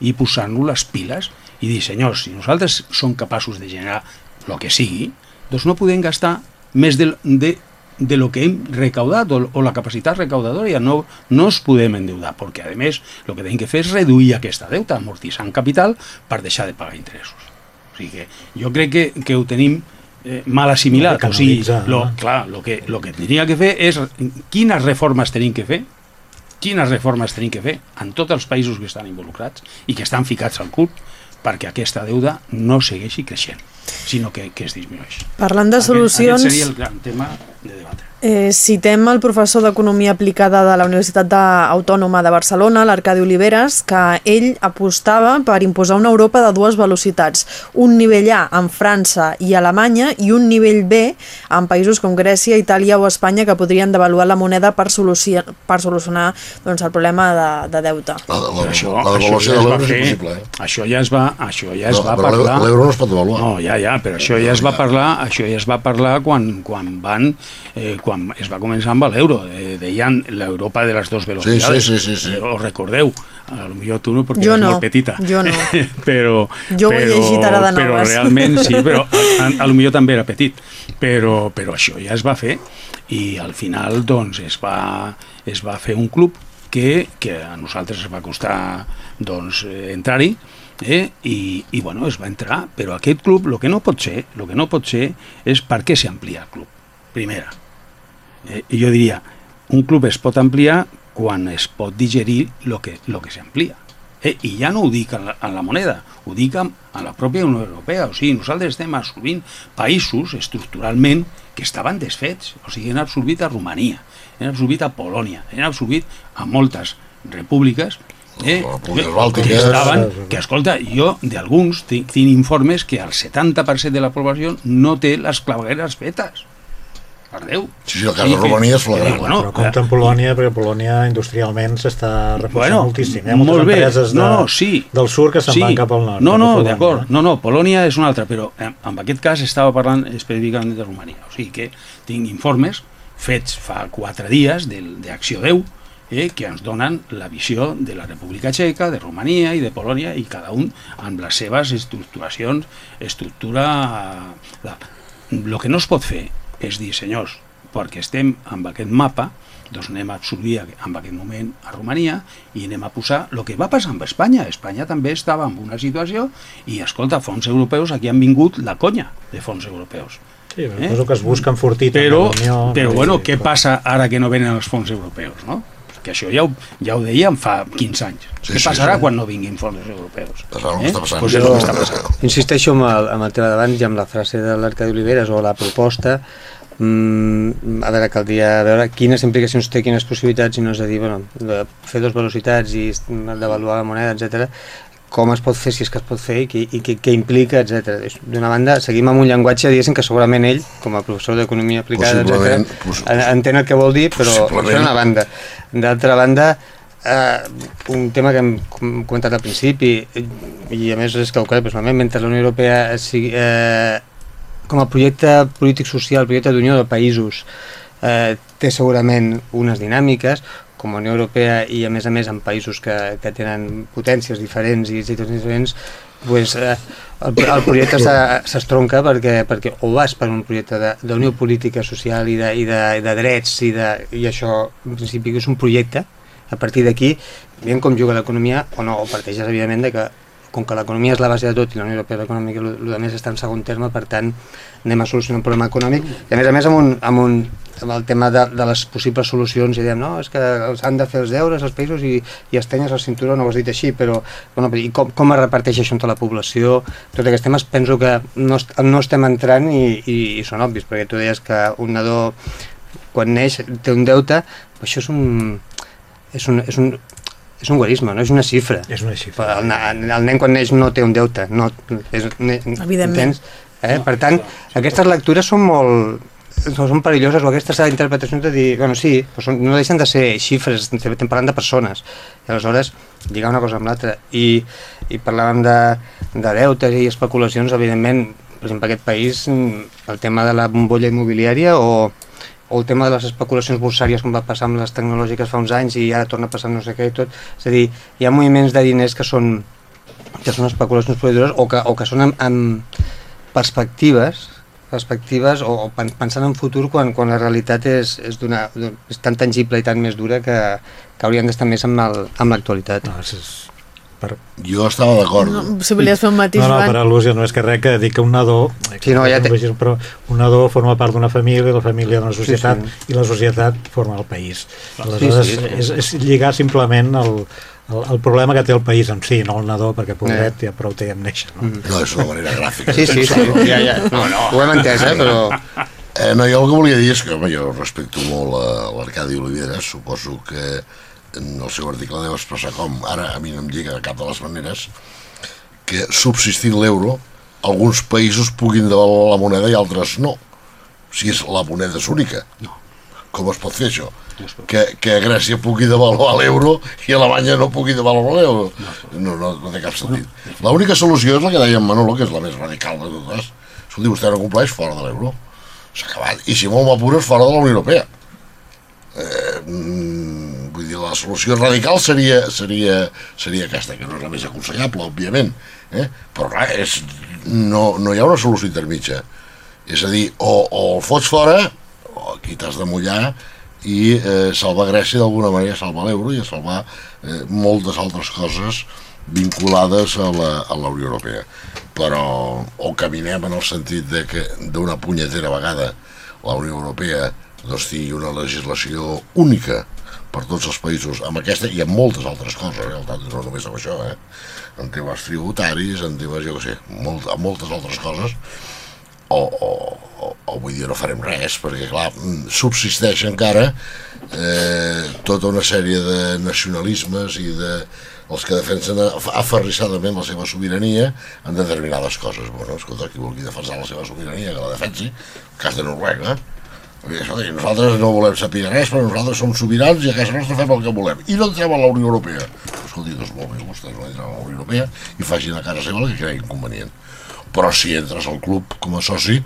i posar-nos les piles i dir, senyors, si nosaltres som capaços de generar el que sigui, doncs no podem gastar més de, de, de lo que hem recaudat o, o la capacitat recaudadora no, no es podem endeudar, perquè a més el que tenim que fer és reduir aquesta deuta, amortitzant capital per deixar de pagar interessos. O sigui que jo crec que, que ho tenim eh, mal assimilat. O sigui, lo, clar, lo que, lo que tenia que fer és quines reformes tenim que fer quines reformes tenim que fer en tots els països que estan involucrats i que estan ficats al cul perquè aquesta deuda no segueixi creixent, sinó que, que es disminueix. Parlant de solucions... Aquest, aquest seria el gran tema de debatre. Eh, citem el professor d'Economia Aplicada de la Universitat Autònoma de Barcelona, l'Arcadi Oliveres, que ell apostava per imposar una Europa de dues velocitats, un nivell A en França i Alemanya i un nivell B en països com Grècia, Itàlia o Espanya que podrien devaluar la moneda per, solucionar, per solucionar doncs, el problema de, de deute. La, la, això, la devaluació de l'euro és impossible. Eh? Això ja es va, això ja es no, va parlar... L'euro no es pot devaluar. No, ja, ja, però això ja es va parlar, això ja es va parlar quan, quan van... Eh, quan quan es va començar amb l'euro, eh, deien l'Europa de les dues velocitats. Sí, sí, sí, sí, sí. Eh, ho recordeu? A lo millor tu no, perquè jo no, molt petita. Jo no. però, jo ho he llegit ara de noves. Però realment sí, però a, a lo millor també era petit. Però, però això ja es va fer i al final doncs es va, es va fer un club que, que a nosaltres es va costar doncs, entrar-hi eh? I, i bueno, es va entrar, però aquest club el que no pot ser, el que no pot ser és per què s'amplia el club. Primera, eh, jo diria, un club es pot ampliar quan es pot digerir el que, lo que s'amplia. Eh, I ja no ho dic en la, en la moneda, ho dic en, en la pròpia Unió Europea. O sigui, nosaltres estem absorbint països estructuralment que estaven desfets. O sigui, han absorbit a Romania, han absorbit a Polònia, han absorbit a moltes repúbliques eh, que, estaven, que escolta, jo d'alguns tinc, tinc informes que el 70% de la població no té les clavegueres fetes per Déu. Sí, sí, el cas de Romania és flagrant. Bueno, però compta amb Polònia, perquè Polònia industrialment s'està reforçant bueno, moltíssim. Hi ha moltes molt bé. empreses de, no, no, sí. del sud que se'n sí. van cap al nord. No, no, d'acord. No, no, Polònia és una altra, però en, en aquest cas estava parlant específicament de Romania. O sigui que tinc informes fets fa quatre dies d'Acció 10, eh, que ens donen la visió de la República Txeca, de Romania i de Polònia, i cada un amb les seves estructuracions, estructura... El que no es pot fer és dir, senyors, perquè estem amb aquest mapa, doncs anem a absorbir en aquest moment a Romania i anem a posar el que va passar amb Espanya. Espanya també estava en una situació i, escolta, fons europeus, aquí han vingut la conya de fons europeus. Sí, però eh? que es busca enfortir però, Unió, però bueno, què passa ara que no venen els fons europeus, no? Que això ja ho, ja ho dèiem fa 15 anys. Sí, Què passarà sí, sí. quan no vinguin fons europeus? Eh? Està passant. Pues és el que està passant. Insisteixo amb el, amb el tema d'abans i amb la frase de l'Arcadi Oliveres o la proposta mm, a veure, caldria veure quines implicacions té, quines possibilitats, i no és a dir, bueno, de fer dues velocitats i d'avaluar la moneda, etc com es pot fer, si és que es pot fer i, i, i què, què implica, etc. D'una banda, seguim amb un llenguatge, diguéssim, que segurament ell, com a professor d'economia aplicada, etc., entén el que vol dir, però per una banda. D'altra banda, eh, un tema que hem comentat al principi, i a més és que ho crec personalment, mentre la Unió Europea sigui, eh, com a projecte polític social, projecte d'unió de països, eh, té segurament unes dinàmiques, com a Unió Europea i a més a més en països que, que tenen potències diferents i situacions diferents, pues, eh, el, el projecte s'estronca perquè, perquè o vas per un projecte d'unió política social i de, i de, de drets i, de, i això en principi és un projecte a partir d'aquí, veiem com juga l'economia o no, o parteixes evidentment de que com que l'economia és la base de tot i la Unió Europea l'econòmica i el més està en segon terme, per tant anem a solucionar un problema econòmic. I a més a més amb, un, amb, un, amb el tema de, de les possibles solucions i diem, no, és que han de fer els deures els països i, i estenyes al cinturó, no ho has dit així, però bueno, i com, com es reparteix això entre la població, tots aquests temes penso que no, no estem entrant i, i, i són obvis, perquè tu deies que un nadó quan neix té un deute, això és un, és un, és un, és un guarisme, no és una xifra. És una xifra. El, el nen quan neix no té un deute. No, és, Evidentment. Eh? Per tant, aquestes lectures són molt són perilloses o aquestes interpretacions de dir, bueno, sí, però són, no deixen de ser xifres, estem parlant de persones i aleshores lligar una cosa amb l'altra i, i parlàvem de, de deutes i especulacions, evidentment per exemple, aquest país, mm, el tema de la bombolla immobiliària o, o el tema de les especulacions borsàries com va passar amb les tecnològiques fa uns anys i ara torna a passar no sé què i tot, és a dir, hi ha moviments de diners que són que són especulacions produïdores o que, o que són amb, amb perspectives perspectives o, o pensant en futur quan, quan la realitat és, és, és tan tangible i tan més dura que, que haurien d'estar més amb l'actualitat. No, és, per... Jo estava d'acord. No, si volies fer un matís, No, no, per al·lusió, no és que res que dic que un nadó, sí, no, ja te... però un nadó forma part d'una família, la família d'una societat, sí, sí. i la societat forma el país. Aleshores, sí, sí, sí. És, és lligar simplement el, el, el problema que té el país en si, no el nadó, perquè pobret eh. ja prou té amb néixer. No? Mm. no, és una manera gràfica. Sí, sí, sí, ja, ja. No, no. ho hem entès, eh, però... Eh, no, jo el que volia dir és que home, jo respecto molt l'Arcadi Olivera, suposo que en el seu article deu expressar com, ara a mi no em lliga de cap de les maneres, que subsistint l'euro, alguns països puguin devaluar la moneda i altres no. O sigui, la moneda és única. No. Com es pot fer això? que, que Grècia pugui devaluar l'euro i Alemanya no pugui devaluar l'euro. No, no, no té cap sentit. L'única solució és la que deia en Manolo, que és la més radical de totes. Escolti, vostè no compleix fora de l'euro. S'ha acabat. I si molt m'apures, fora de la Unió Europea. Eh, mm, dir, la solució radical seria, seria, seria aquesta, que no és la més aconsellable, òbviament. Eh? Però clar, és, no, no hi ha una solució intermitja. És a dir, o, o el fots fora, o aquí t'has de mullar, i eh, salvar Grècia d'alguna manera, salvar l'euro i salvar eh, moltes altres coses vinculades a la, a la Unió Europea. Però o caminem en el sentit de que d'una punyetera vegada la Unió Europea doncs, tingui una legislació única per tots els països, amb aquesta i amb moltes altres coses, en realitat no només amb això, eh? en temes tributaris, en temes, jo què sé, molt, amb moltes altres coses, o, o, o, o vull dir, no farem res, perquè clar, mm, subsisteix encara eh, tota una sèrie de nacionalismes i de els que defensen aferrissadament la seva sobirania en determinades coses. Bueno, escolta, qui vulgui defensar la seva sobirania, que la defensi, el cas de Noruega, Escolta, nosaltres no volem saber res, però nosaltres som sobirans i a casa nostra fem el que volem. I no entrem a la Unió Europea. Escolti, doncs molt bé, vostès no entren a la Unió Europea i facin a casa seva el que creguin convenient però si entres al club com a soci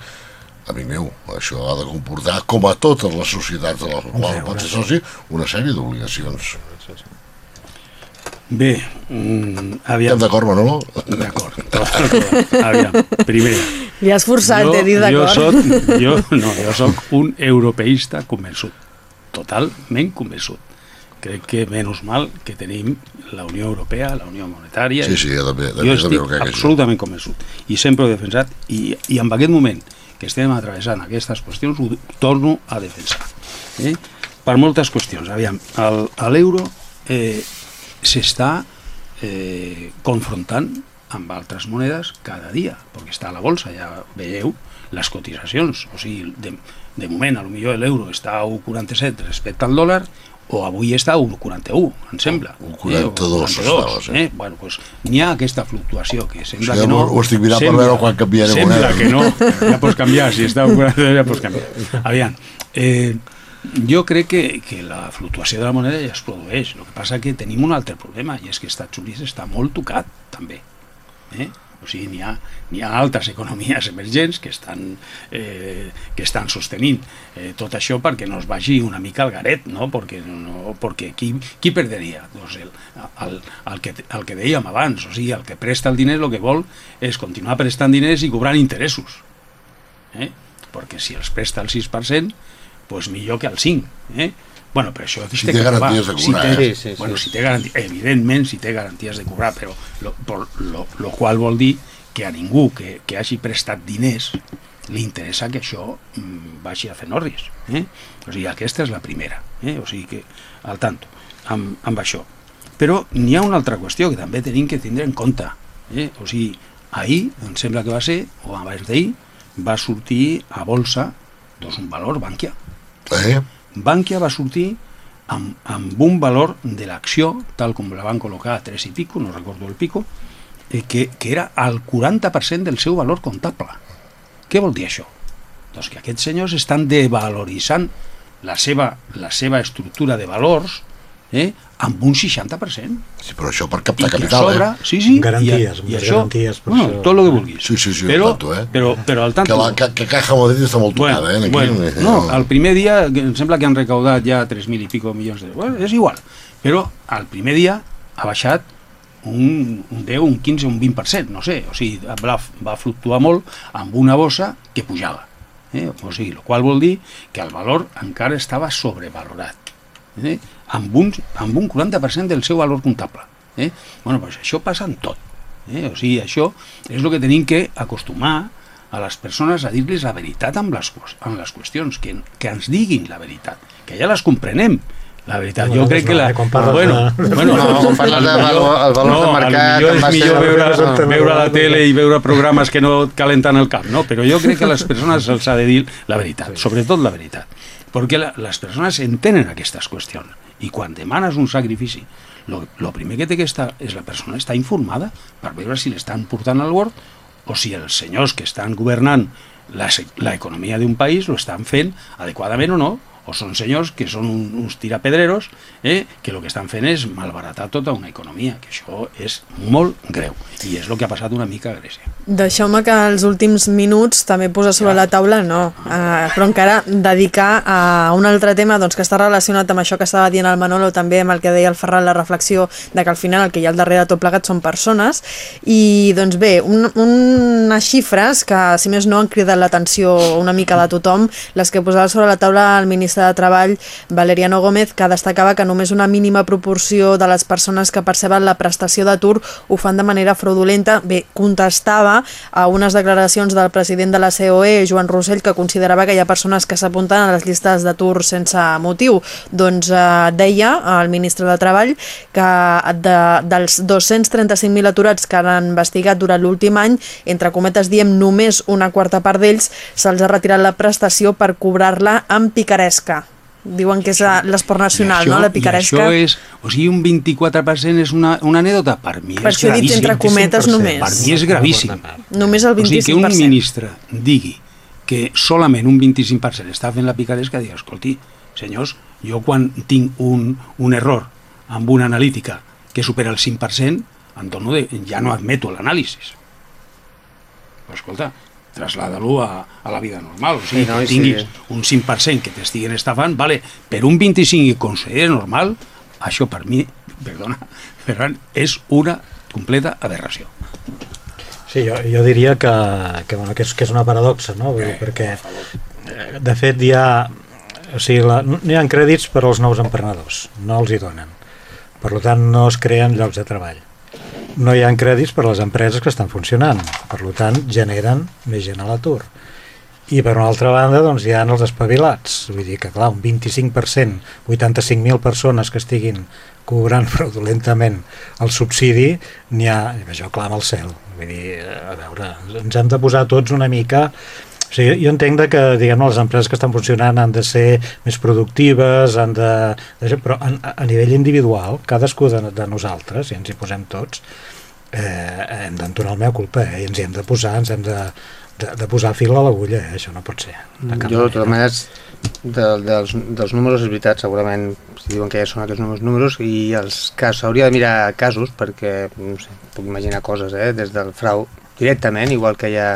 amic meu, això ha de comportar com a totes les societats de les quals pot ser soci una sèrie d'obligacions Bé, mm, aviam... Estem d'acord, Manolo? D'acord. aviam, primera. Li has forçat jo, de dir d'acord. Jo, soc, jo, no, jo soc un europeista convençut. Totalment convençut crec que menys mal que tenim la Unió Europea, la Unió Monetària... Sí, sí, jo també, també, jo estic també absolutament convençut i sempre ho he defensat i, i en aquest moment que estem atravessant aquestes qüestions ho torno a defensar. Eh? Per moltes qüestions. Aviam, l'euro eh, s'està eh, confrontant amb altres monedes cada dia, perquè està a la bolsa, ja veieu les cotitzacions, o sigui, de, de moment, a lo millor l'euro està a 1,47 respecte al dòlar, o avui està a 1,41, em sembla. 1,42. Eh, 42, eh? Bueno, pues, n'hi ha aquesta fluctuació que sembla o sigui, que no... Ho estic mirant sembla, per veure quan canviaré Sembla que no, ja pots canviar, si està a 1,42 ja pots canviar. Aviam, eh, jo crec que, que la fluctuació de la moneda ja es produeix, el que passa que tenim un altre problema, i és que Estats Units està molt tocat, també. Eh? O sigui, n'hi ha, ha altres economies emergents que estan, eh, que estan sostenint eh, tot això perquè no es vagi una mica al garet, no? Perquè, no, perquè qui, qui perderia? Doncs el, el, el, que, el que dèiem abans, o sigui, el que presta el diner el que vol és continuar prestant diners i cobrant interessos. Eh? Perquè si els presta el 6%, doncs millor que el 5%. Eh? Bueno, però això si té garanties de cobrar, si té, eh? sí, sí, bueno, si té garanties, evidentment si té garanties de cobrar, però lo, lo, lo qual vol dir que a ningú que, que hagi prestat diners li interessa que això mm, vagi a fer norris. Eh? O sigui, aquesta és la primera. Eh? O sigui que, al tanto, amb, amb això. Però n'hi ha una altra qüestió que també tenim que tindre en compte. Eh? O sigui, ahir, em sembla que va ser, o abans d'ahir, va sortir a bolsa doncs un valor Bankia. Eh? Bankia va sortir amb, amb un valor de l'acció, tal com la van col·locar a 3 i pico, no recordo el pico, eh, que, que era al 40% del seu valor comptable. Què vol dir això? Doncs que aquests senyors estan devaloritzant la seva, la seva estructura de valors eh, amb un 60%. Sí, però això per captar capital, sobre, eh? Sí, sí. Garanties, i, i això, garanties per bueno, això. tot el que vulguis. Sí, sí, sí, però, tanto, eh? Però, però al tanto... Que, la, que, que Caja Madrid està molt tocada, bueno, eh? Aquí, bueno, eh, no, el primer dia em sembla que han recaudat ja 3.000 i pico milions d'euros. Bueno, és igual. Però al primer dia ha baixat un, un 10, un 15, un 20%, no sé, o sigui, va, va fluctuar molt amb una bossa que pujava. Eh? O sigui, el qual vol dir que el valor encara estava sobrevalorat, eh? amb, un, amb un 40% del seu valor comptable. Eh? Bueno, doncs això passa en tot. Eh? O sigui, això és el que tenim que acostumar a les persones a dir-los la veritat amb les, amb les qüestions, que, que ens diguin la veritat, que ja les comprenem, la veritat, jo crec que la... Quan parles bueno, de... bueno, No, quan parles de valor, el valor no, de mercat... millor en és millor a- veure, veure la tele i veure programes que no calenten el cap, no? Però jo crec que a les persones se'ls ha de dir la veritat, sobretot la veritat. Perquè la, les persones entenen aquestes qüestions. I quan demanes un sacrifici, lo primer que té que estar és la persona està informada per veure si l'estan portant al Word o si els senyors que estan governant la, se- la economia d'un país lo estan fent adequadament o no, o són senyors que són un, uns tirapedreros eh, que el que estan fent és malbaratar tota una economia, que això és molt greu i és el que ha passat una mica a Grècia. Deixeu-me que els últims minuts també posar sobre la taula, no, uh, però encara dedicar a un altre tema doncs, que està relacionat amb això que estava dient el Manolo, també amb el que deia el Ferran, la reflexió de que al final el que hi ha al darrere de tot plegat són persones, i doncs bé, un, unes xifres que si més no han cridat l'atenció una mica de tothom, les que posava sobre la taula el ministre de Treball, Valeriano Gómez, que destacava que només una mínima proporció de les persones que perceben la prestació d'atur ho fan de manera fraudulenta. Bé, contestava a unes declaracions del president de la COE, Joan Rossell, que considerava que hi ha persones que s'apunten a les llistes d'atur sense motiu. Doncs eh, deia el ministre de Treball que de, dels 235.000 aturats que han investigat durant l'últim any, entre cometes diem només una quarta part d'ells, se'ls ha retirat la prestació per cobrar-la amb picaresca. Diuen que és l'esport nacional, I això, no? La picaresca. això és, o sigui, un 24% és una, una anèdota, per mi Per és això he dit gravíssim. entre cometes només. Per mi és gravíssim. Només el O sigui, que un 25%. ministre digui que solament un 25% està fent la picaresca, digui, escolti, senyors, jo quan tinc un, un error amb una analítica que supera el 5%, em dono de, ja no admeto l'anàlisi. Però escolta, traslada-lo a, a la vida normal. O sigui, Sí, no, que i sí. tinguis un 5% que t'estiguen estafant, vale, per un 25% que consideres normal, això per mi, perdona, Ferran, és una completa aberració. Sí, jo, jo diria que, que, bueno, que, és, que és una paradoxa, no? Vull dir, perquè, eh, de fet, hi ha, o sigui, la, no hi ha crèdits per als nous emprenedors, no els hi donen. Per tant, no es creen llocs de treball. No hi ha crèdits per a les empreses que estan funcionant, per tant, generen més gent a l'atur. I per una altra banda doncs, hi ha els espavilats, vull dir que clar, un 25%, 85.000 persones que estiguin cobrant fraudulentament el subsidi, n'hi ha, això clama al cel. Vull dir, a veure, ens hem de posar tots una mica o sigui, jo entenc que diguem les empreses que estan funcionant han de ser més productives, han de, però a, a nivell individual, cadascú de, de nosaltres, si ens hi posem tots, eh, hem d'entonar el meu culpa eh, i ens hi hem de posar, ens hem de, de, de posar fil a l'agulla, eh? això no pot ser. De Jo, de totes maneres, de, dels, dels números és veritat, segurament si diuen que ja són aquests números, números i els casos, s'hauria de mirar casos perquè, no sé, puc imaginar coses, eh, des del frau directament, igual que hi ha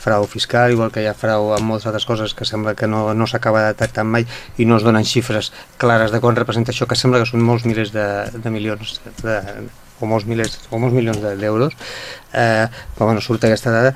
frau fiscal, igual que hi ha frau amb moltes altres coses que sembla que no, no s'acaba detectant mai i no es donen xifres clares de com representa això, que sembla que són molts milers de, de milions de, o molts milers o molts milions de- d'euros. Eh, però bueno, surt aquesta dada.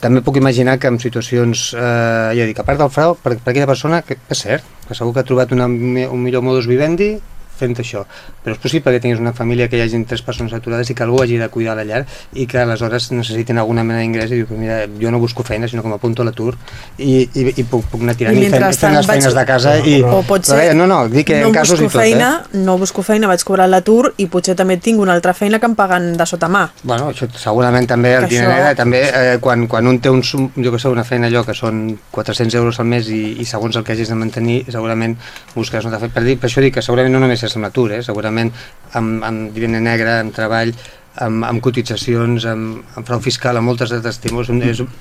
També puc imaginar que en situacions eh, ja dic, a part del frau, per, per aquella persona que és cert, que segur que ha trobat una, un millor modus vivendi fent això, però és possible que tinguis una família que hi hagin tres persones aturades i que algú hagi de cuidar la llar i que aleshores necessitin alguna mena d'ingrés i diu, mira, jo no busco feina sinó que m'apunto a l'atur i, i, i puc, puc anar tirant I i, fent, fent les vaig- feines de casa i, O pot ser, però, eh, no, no, dic que no en casos i tot, feina, eh? no busco feina, vaig cobrar l'atur i potser també tinc una altra feina que em paguen de sota mà. Bueno, això segurament també el diner això- negre, també eh, quan, quan un té un, jo que sé, una feina allò que són 400 euros al mes i, i segons el que hagis de mantenir, segurament busques una feina. Per, dir, per això dic que segurament no només és amb l'atur, eh, segurament amb, amb diner negre, amb treball, amb, amb cotitzacions, amb, amb frau fiscal, amb moltes altres temes,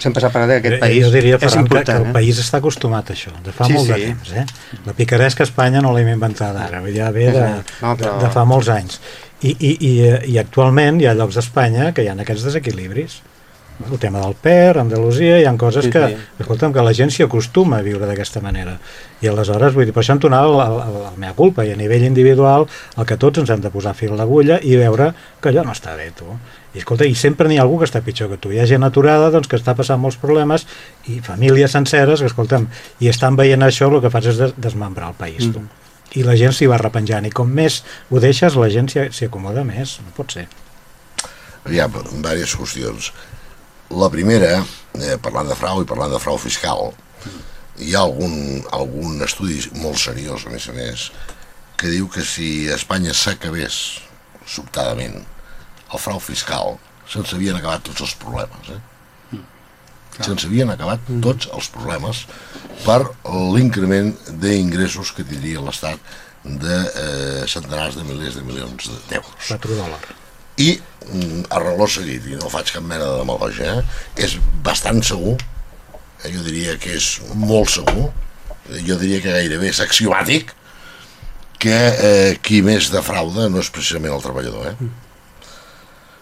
sempre s'ha parlat d'aquest país. Jo diria, Ferran, és important, que, que el eh? país està acostumat a això, de fa sí, molt sí. de temps. Eh? La picaresca a Espanya no l'hem inventat ara, ja ve de, no, però... de, de fa molts anys. I, i, i, I actualment hi ha llocs d'Espanya que hi ha aquests desequilibris el tema del PER, Andalusia, hi ha coses sí, que, sí. escolta'm, que la gent s'hi acostuma a viure d'aquesta manera. I aleshores, vull dir, per això entonava la, la, la meva culpa, i a nivell individual el que tots ens hem de posar fil a l'agulla i veure que allò no està bé, tu. I escolta, i sempre n'hi ha algú que està pitjor que tu. Hi ha gent aturada doncs, que està passant molts problemes i famílies senceres que, escolta'm, i estan veient això, el que fas és desmembrar el país, tu. Mm. I la gent s'hi va repenjant, i com més ho deixes, la gent s'hi acomoda més, no pot ser. Hi ha diverses qüestions la primera, eh, parlant de frau i parlant de frau fiscal, hi ha algun, algun estudi molt seriós, a més a més, que diu que si Espanya s'acabés sobtadament el frau fiscal, se'ns havien acabat tots els problemes. Eh? Mm. Se'ns havien acabat tots els problemes per l'increment d'ingressos que tindria l'Estat de eh, centenars de milers de milions d'euros. Petrodòlar i mm, a relò seguit, i no faig cap mena de demagògia, eh? és bastant segur, eh? jo diria que és molt segur, jo diria que gairebé és axiomàtic, que eh, qui més defrauda no és precisament el treballador. Eh?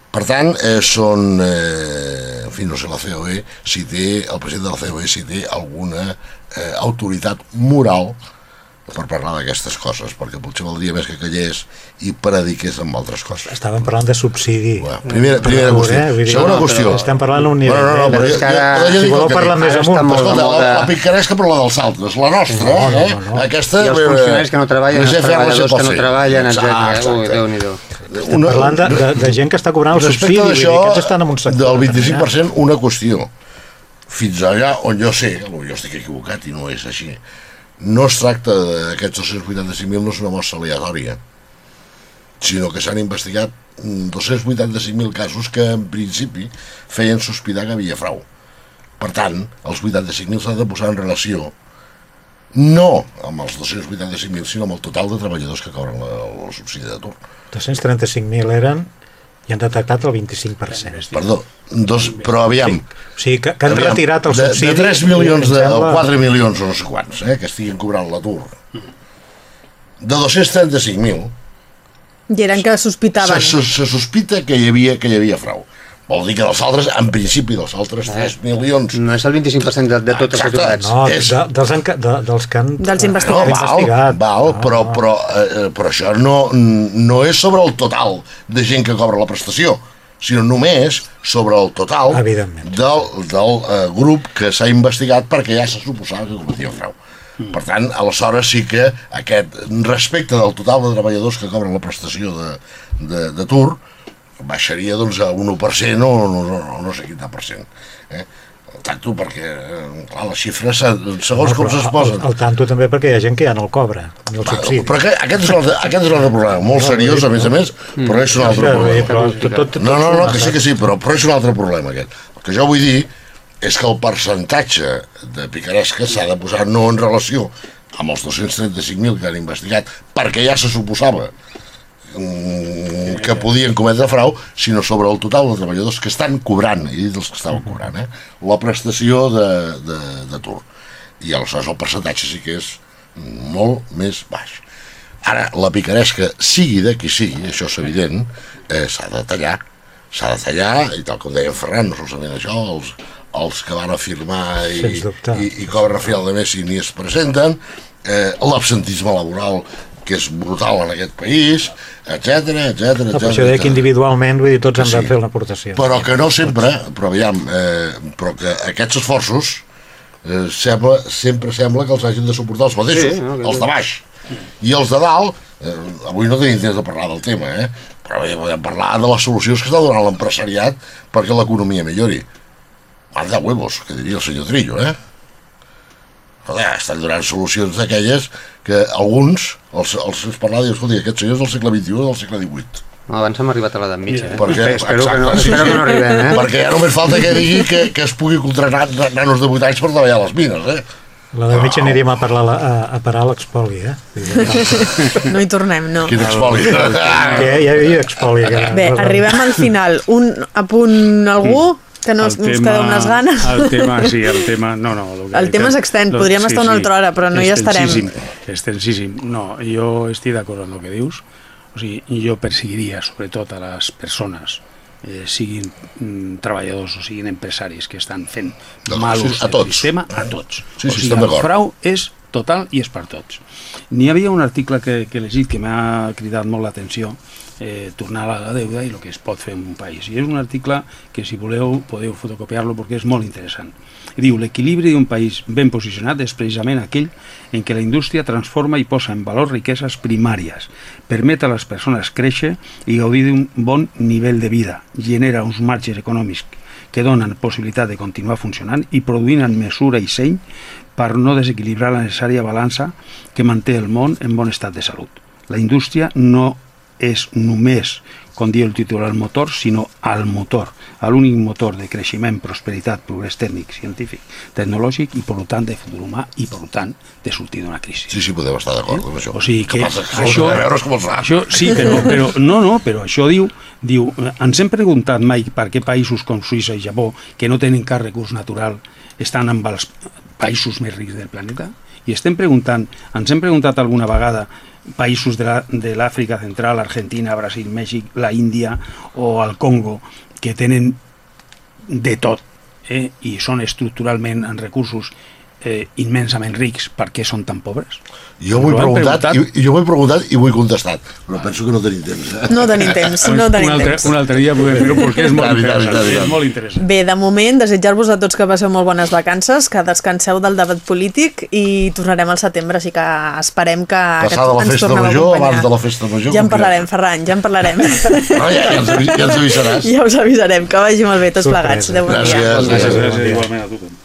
Per tant, eh, són, eh, en fi, no sé la COE, si té, el president de la COE si té alguna eh, autoritat moral per parlar d'aquestes coses, perquè potser valdria més que callés i prediqués amb altres coses. Estàvem parlant de subsidi. Bueno, primera, primera qüestió. Eh? Segona no, qüestió. Estem parlant a un nivell. No, no, no, però, però ara, jo, si voleu parlar més amunt. Escolta, la, la picaresca per la dels altres, la nostra, no, no, eh? no, no. Aquesta... I els funcionaris que no treballen, els treballadors que no treballen, etc. Ui, Déu-n'hi-do. Estem parlant de, de, de gent que està cobrant el subsidi, vull dir que aquests estan en un sector. Del 25%, una qüestió. Fins allà on jo sé, jo estic equivocat i no és així, no es tracta d'aquests 285.000, no és una mostra aleatòria, sinó que s'han investigat 285.000 casos que en principi feien sospitar que havia frau. Per tant, els 85.000 s'han de posar en relació no amb els 285.000, sinó amb el total de treballadors que cobren el subsidi d'atur. 235.000 eren i han detectat el 25%. Perdó, dos, però aviam... Sí. O sigui, que, que han aviam, retirat el subsidi... De, de 3 milions, de, sembla... 4 milions o no sé quants, eh, que estiguin cobrant l'atur. De 235.000... I eren que sospitaven. Se, se, se sospita que hi havia, que hi havia frau. Vol dir que dels altres, en principi, dels altres 3 eh, milions... No és el 25% de, de tots els aturats. No, és... de, dels, en, de, dels que han dels investigats. No, val, investigat. val, no, però. Però, eh, però això no, no és sobre el total de gent que cobra la prestació, sinó només sobre el total del, del eh, grup que s'ha investigat perquè ja se suposava que cometia frau. Mm. Per tant, aleshores sí que aquest respecte del total de treballadors que cobren la prestació d'atur, baixaria doncs, a un 1% o no, no, no sé quin per cent. Eh? El tanto perquè, eh, clar, les xifres, segons no, com es posen... El, el tanto també perquè hi ha gent que ja no el cobra, ni el subsidi. Però aquest, aquest, és l'altre, aquest és l'altre problema, molt seriós, a més a més, però és un altre problema. Però, tot, tot, tot no, no, no, que sí que sí, però, però és un altre problema aquest. El que jo vull dir és que el percentatge de picaresca s'ha de posar no en relació amb els 235.000 que han investigat, perquè ja se suposava Mm, que podien cometre frau, sinó sobre el total de treballadors que estan cobrant, he dit els que estaven cobrant, eh, la prestació d'atur. I aleshores el percentatge sí que és molt més baix. Ara, la picaresca, sigui de qui sigui, això és evident, eh, s'ha de tallar, s'ha de tallar, i tal com deia Ferran, no solament això, els, els que van afirmar i, i, i cobren a final de mes si ni es presenten, eh, l'absentisme laboral que és brutal en aquest país, etc etc. No, per això deia que individualment vull dir, tots han sí, de fer una aportació. Però que no sempre, però aviam, eh, però que aquests esforços eh, sembla, sempre sembla que els hagin de suportar els mateixos, sí, no, els de baix. I els de dalt, eh, avui no tenim temps de parlar del tema, eh, però podem parlar de les solucions que està donant l'empresariat perquè l'economia millori. Mar de huevos, que diria el senyor Trillo, eh? Joder, estan donant solucions d'aquelles que alguns, els, els seus parlar, diuen, escolta, aquests senyors del segle XXI del segle XVIII. No, abans hem arribat a l'edat mitja, eh? Perquè, espero, exacte, que no, espero que no arribem, eh? Perquè ja només falta que digui que, que es pugui contractar nanos de 8 anys per treballar a les mines, eh? La de mig aniríem a, parlar, a, a parar l'expoli, eh? No hi tornem, no. Quin expoli. Ja, ja hi havia expoli. Bé, arribem al final. Un apunt algú que no ens queda unes ganes. El tema, sí, el tema... No, no, el, el tema és extens, podríem sí, estar una altra hora, però no hi estarem. Extensíssim. No, jo estic d'acord amb el que dius. O sigui, jo perseguiria sobretot a les persones eh, siguin mm, treballadors o siguin empresaris que estan fent doncs, mal ús del sistema, a tots. Sí, o sigui, el frau és total i és per tots. N'hi havia un article que, que he llegit que m'ha cridat molt l'atenció, eh, tornar a la deuda i el que es pot fer en un país. I és un article que, si voleu, podeu fotocopiar-lo perquè és molt interessant. Diu, l'equilibri d'un país ben posicionat és precisament aquell en què la indústria transforma i posa en valor riqueses primàries, permet a les persones créixer i gaudir d'un bon nivell de vida, genera uns marges econòmics que donen possibilitat de continuar funcionant i produint en mesura i seny per no desequilibrar la necessària balança que manté el món en bon estat de salut. La indústria no és només, com diu el titular, motor, sinó al motor, a l'únic motor de creixement, prosperitat, progrés tècnic, científic, tecnològic i, per tant, de futur humà i, per tant, de sortir d'una crisi. Sí, sí, podem estar d'acord amb això. O sigui que, que passa, això, com això, sí, però, però, no, no, però això diu, diu, ens hem preguntat mai per què països com Suïssa i Japó, que no tenen cap recurs natural, estan amb els països més rics del planeta? I estem preguntant, ens hem preguntat alguna vegada països de l'Àfrica central, Argentina, Brasil, Mèxic, la Índia o el Congo, que tenen de tot eh? i són estructuralment en recursos eh, immensament rics, per què són tan pobres? Jo m'ho he preguntat, preguntat, i, jo m'ho he preguntat i ho he contestat, però penso que no tenim temps. Eh? No tenim temps, no tenim un altre, temps. Un altre dia podem fer-ho perquè és molt, interessant, és molt interessant. Bé, de moment, desitjar-vos a tots que passeu molt bones vacances, que descanseu del debat polític i tornarem al setembre, així que esperem que, Passada que ens tornem major, abans de la festa major. Ja en parlarem, Ferran, ja en parlarem. No, ja, ja, ens, ja ens avisaràs. Ja us avisarem, que vagi molt bé tots plegats. Adéu, Gràcies. Gràcies, gràcies, igualment a tothom.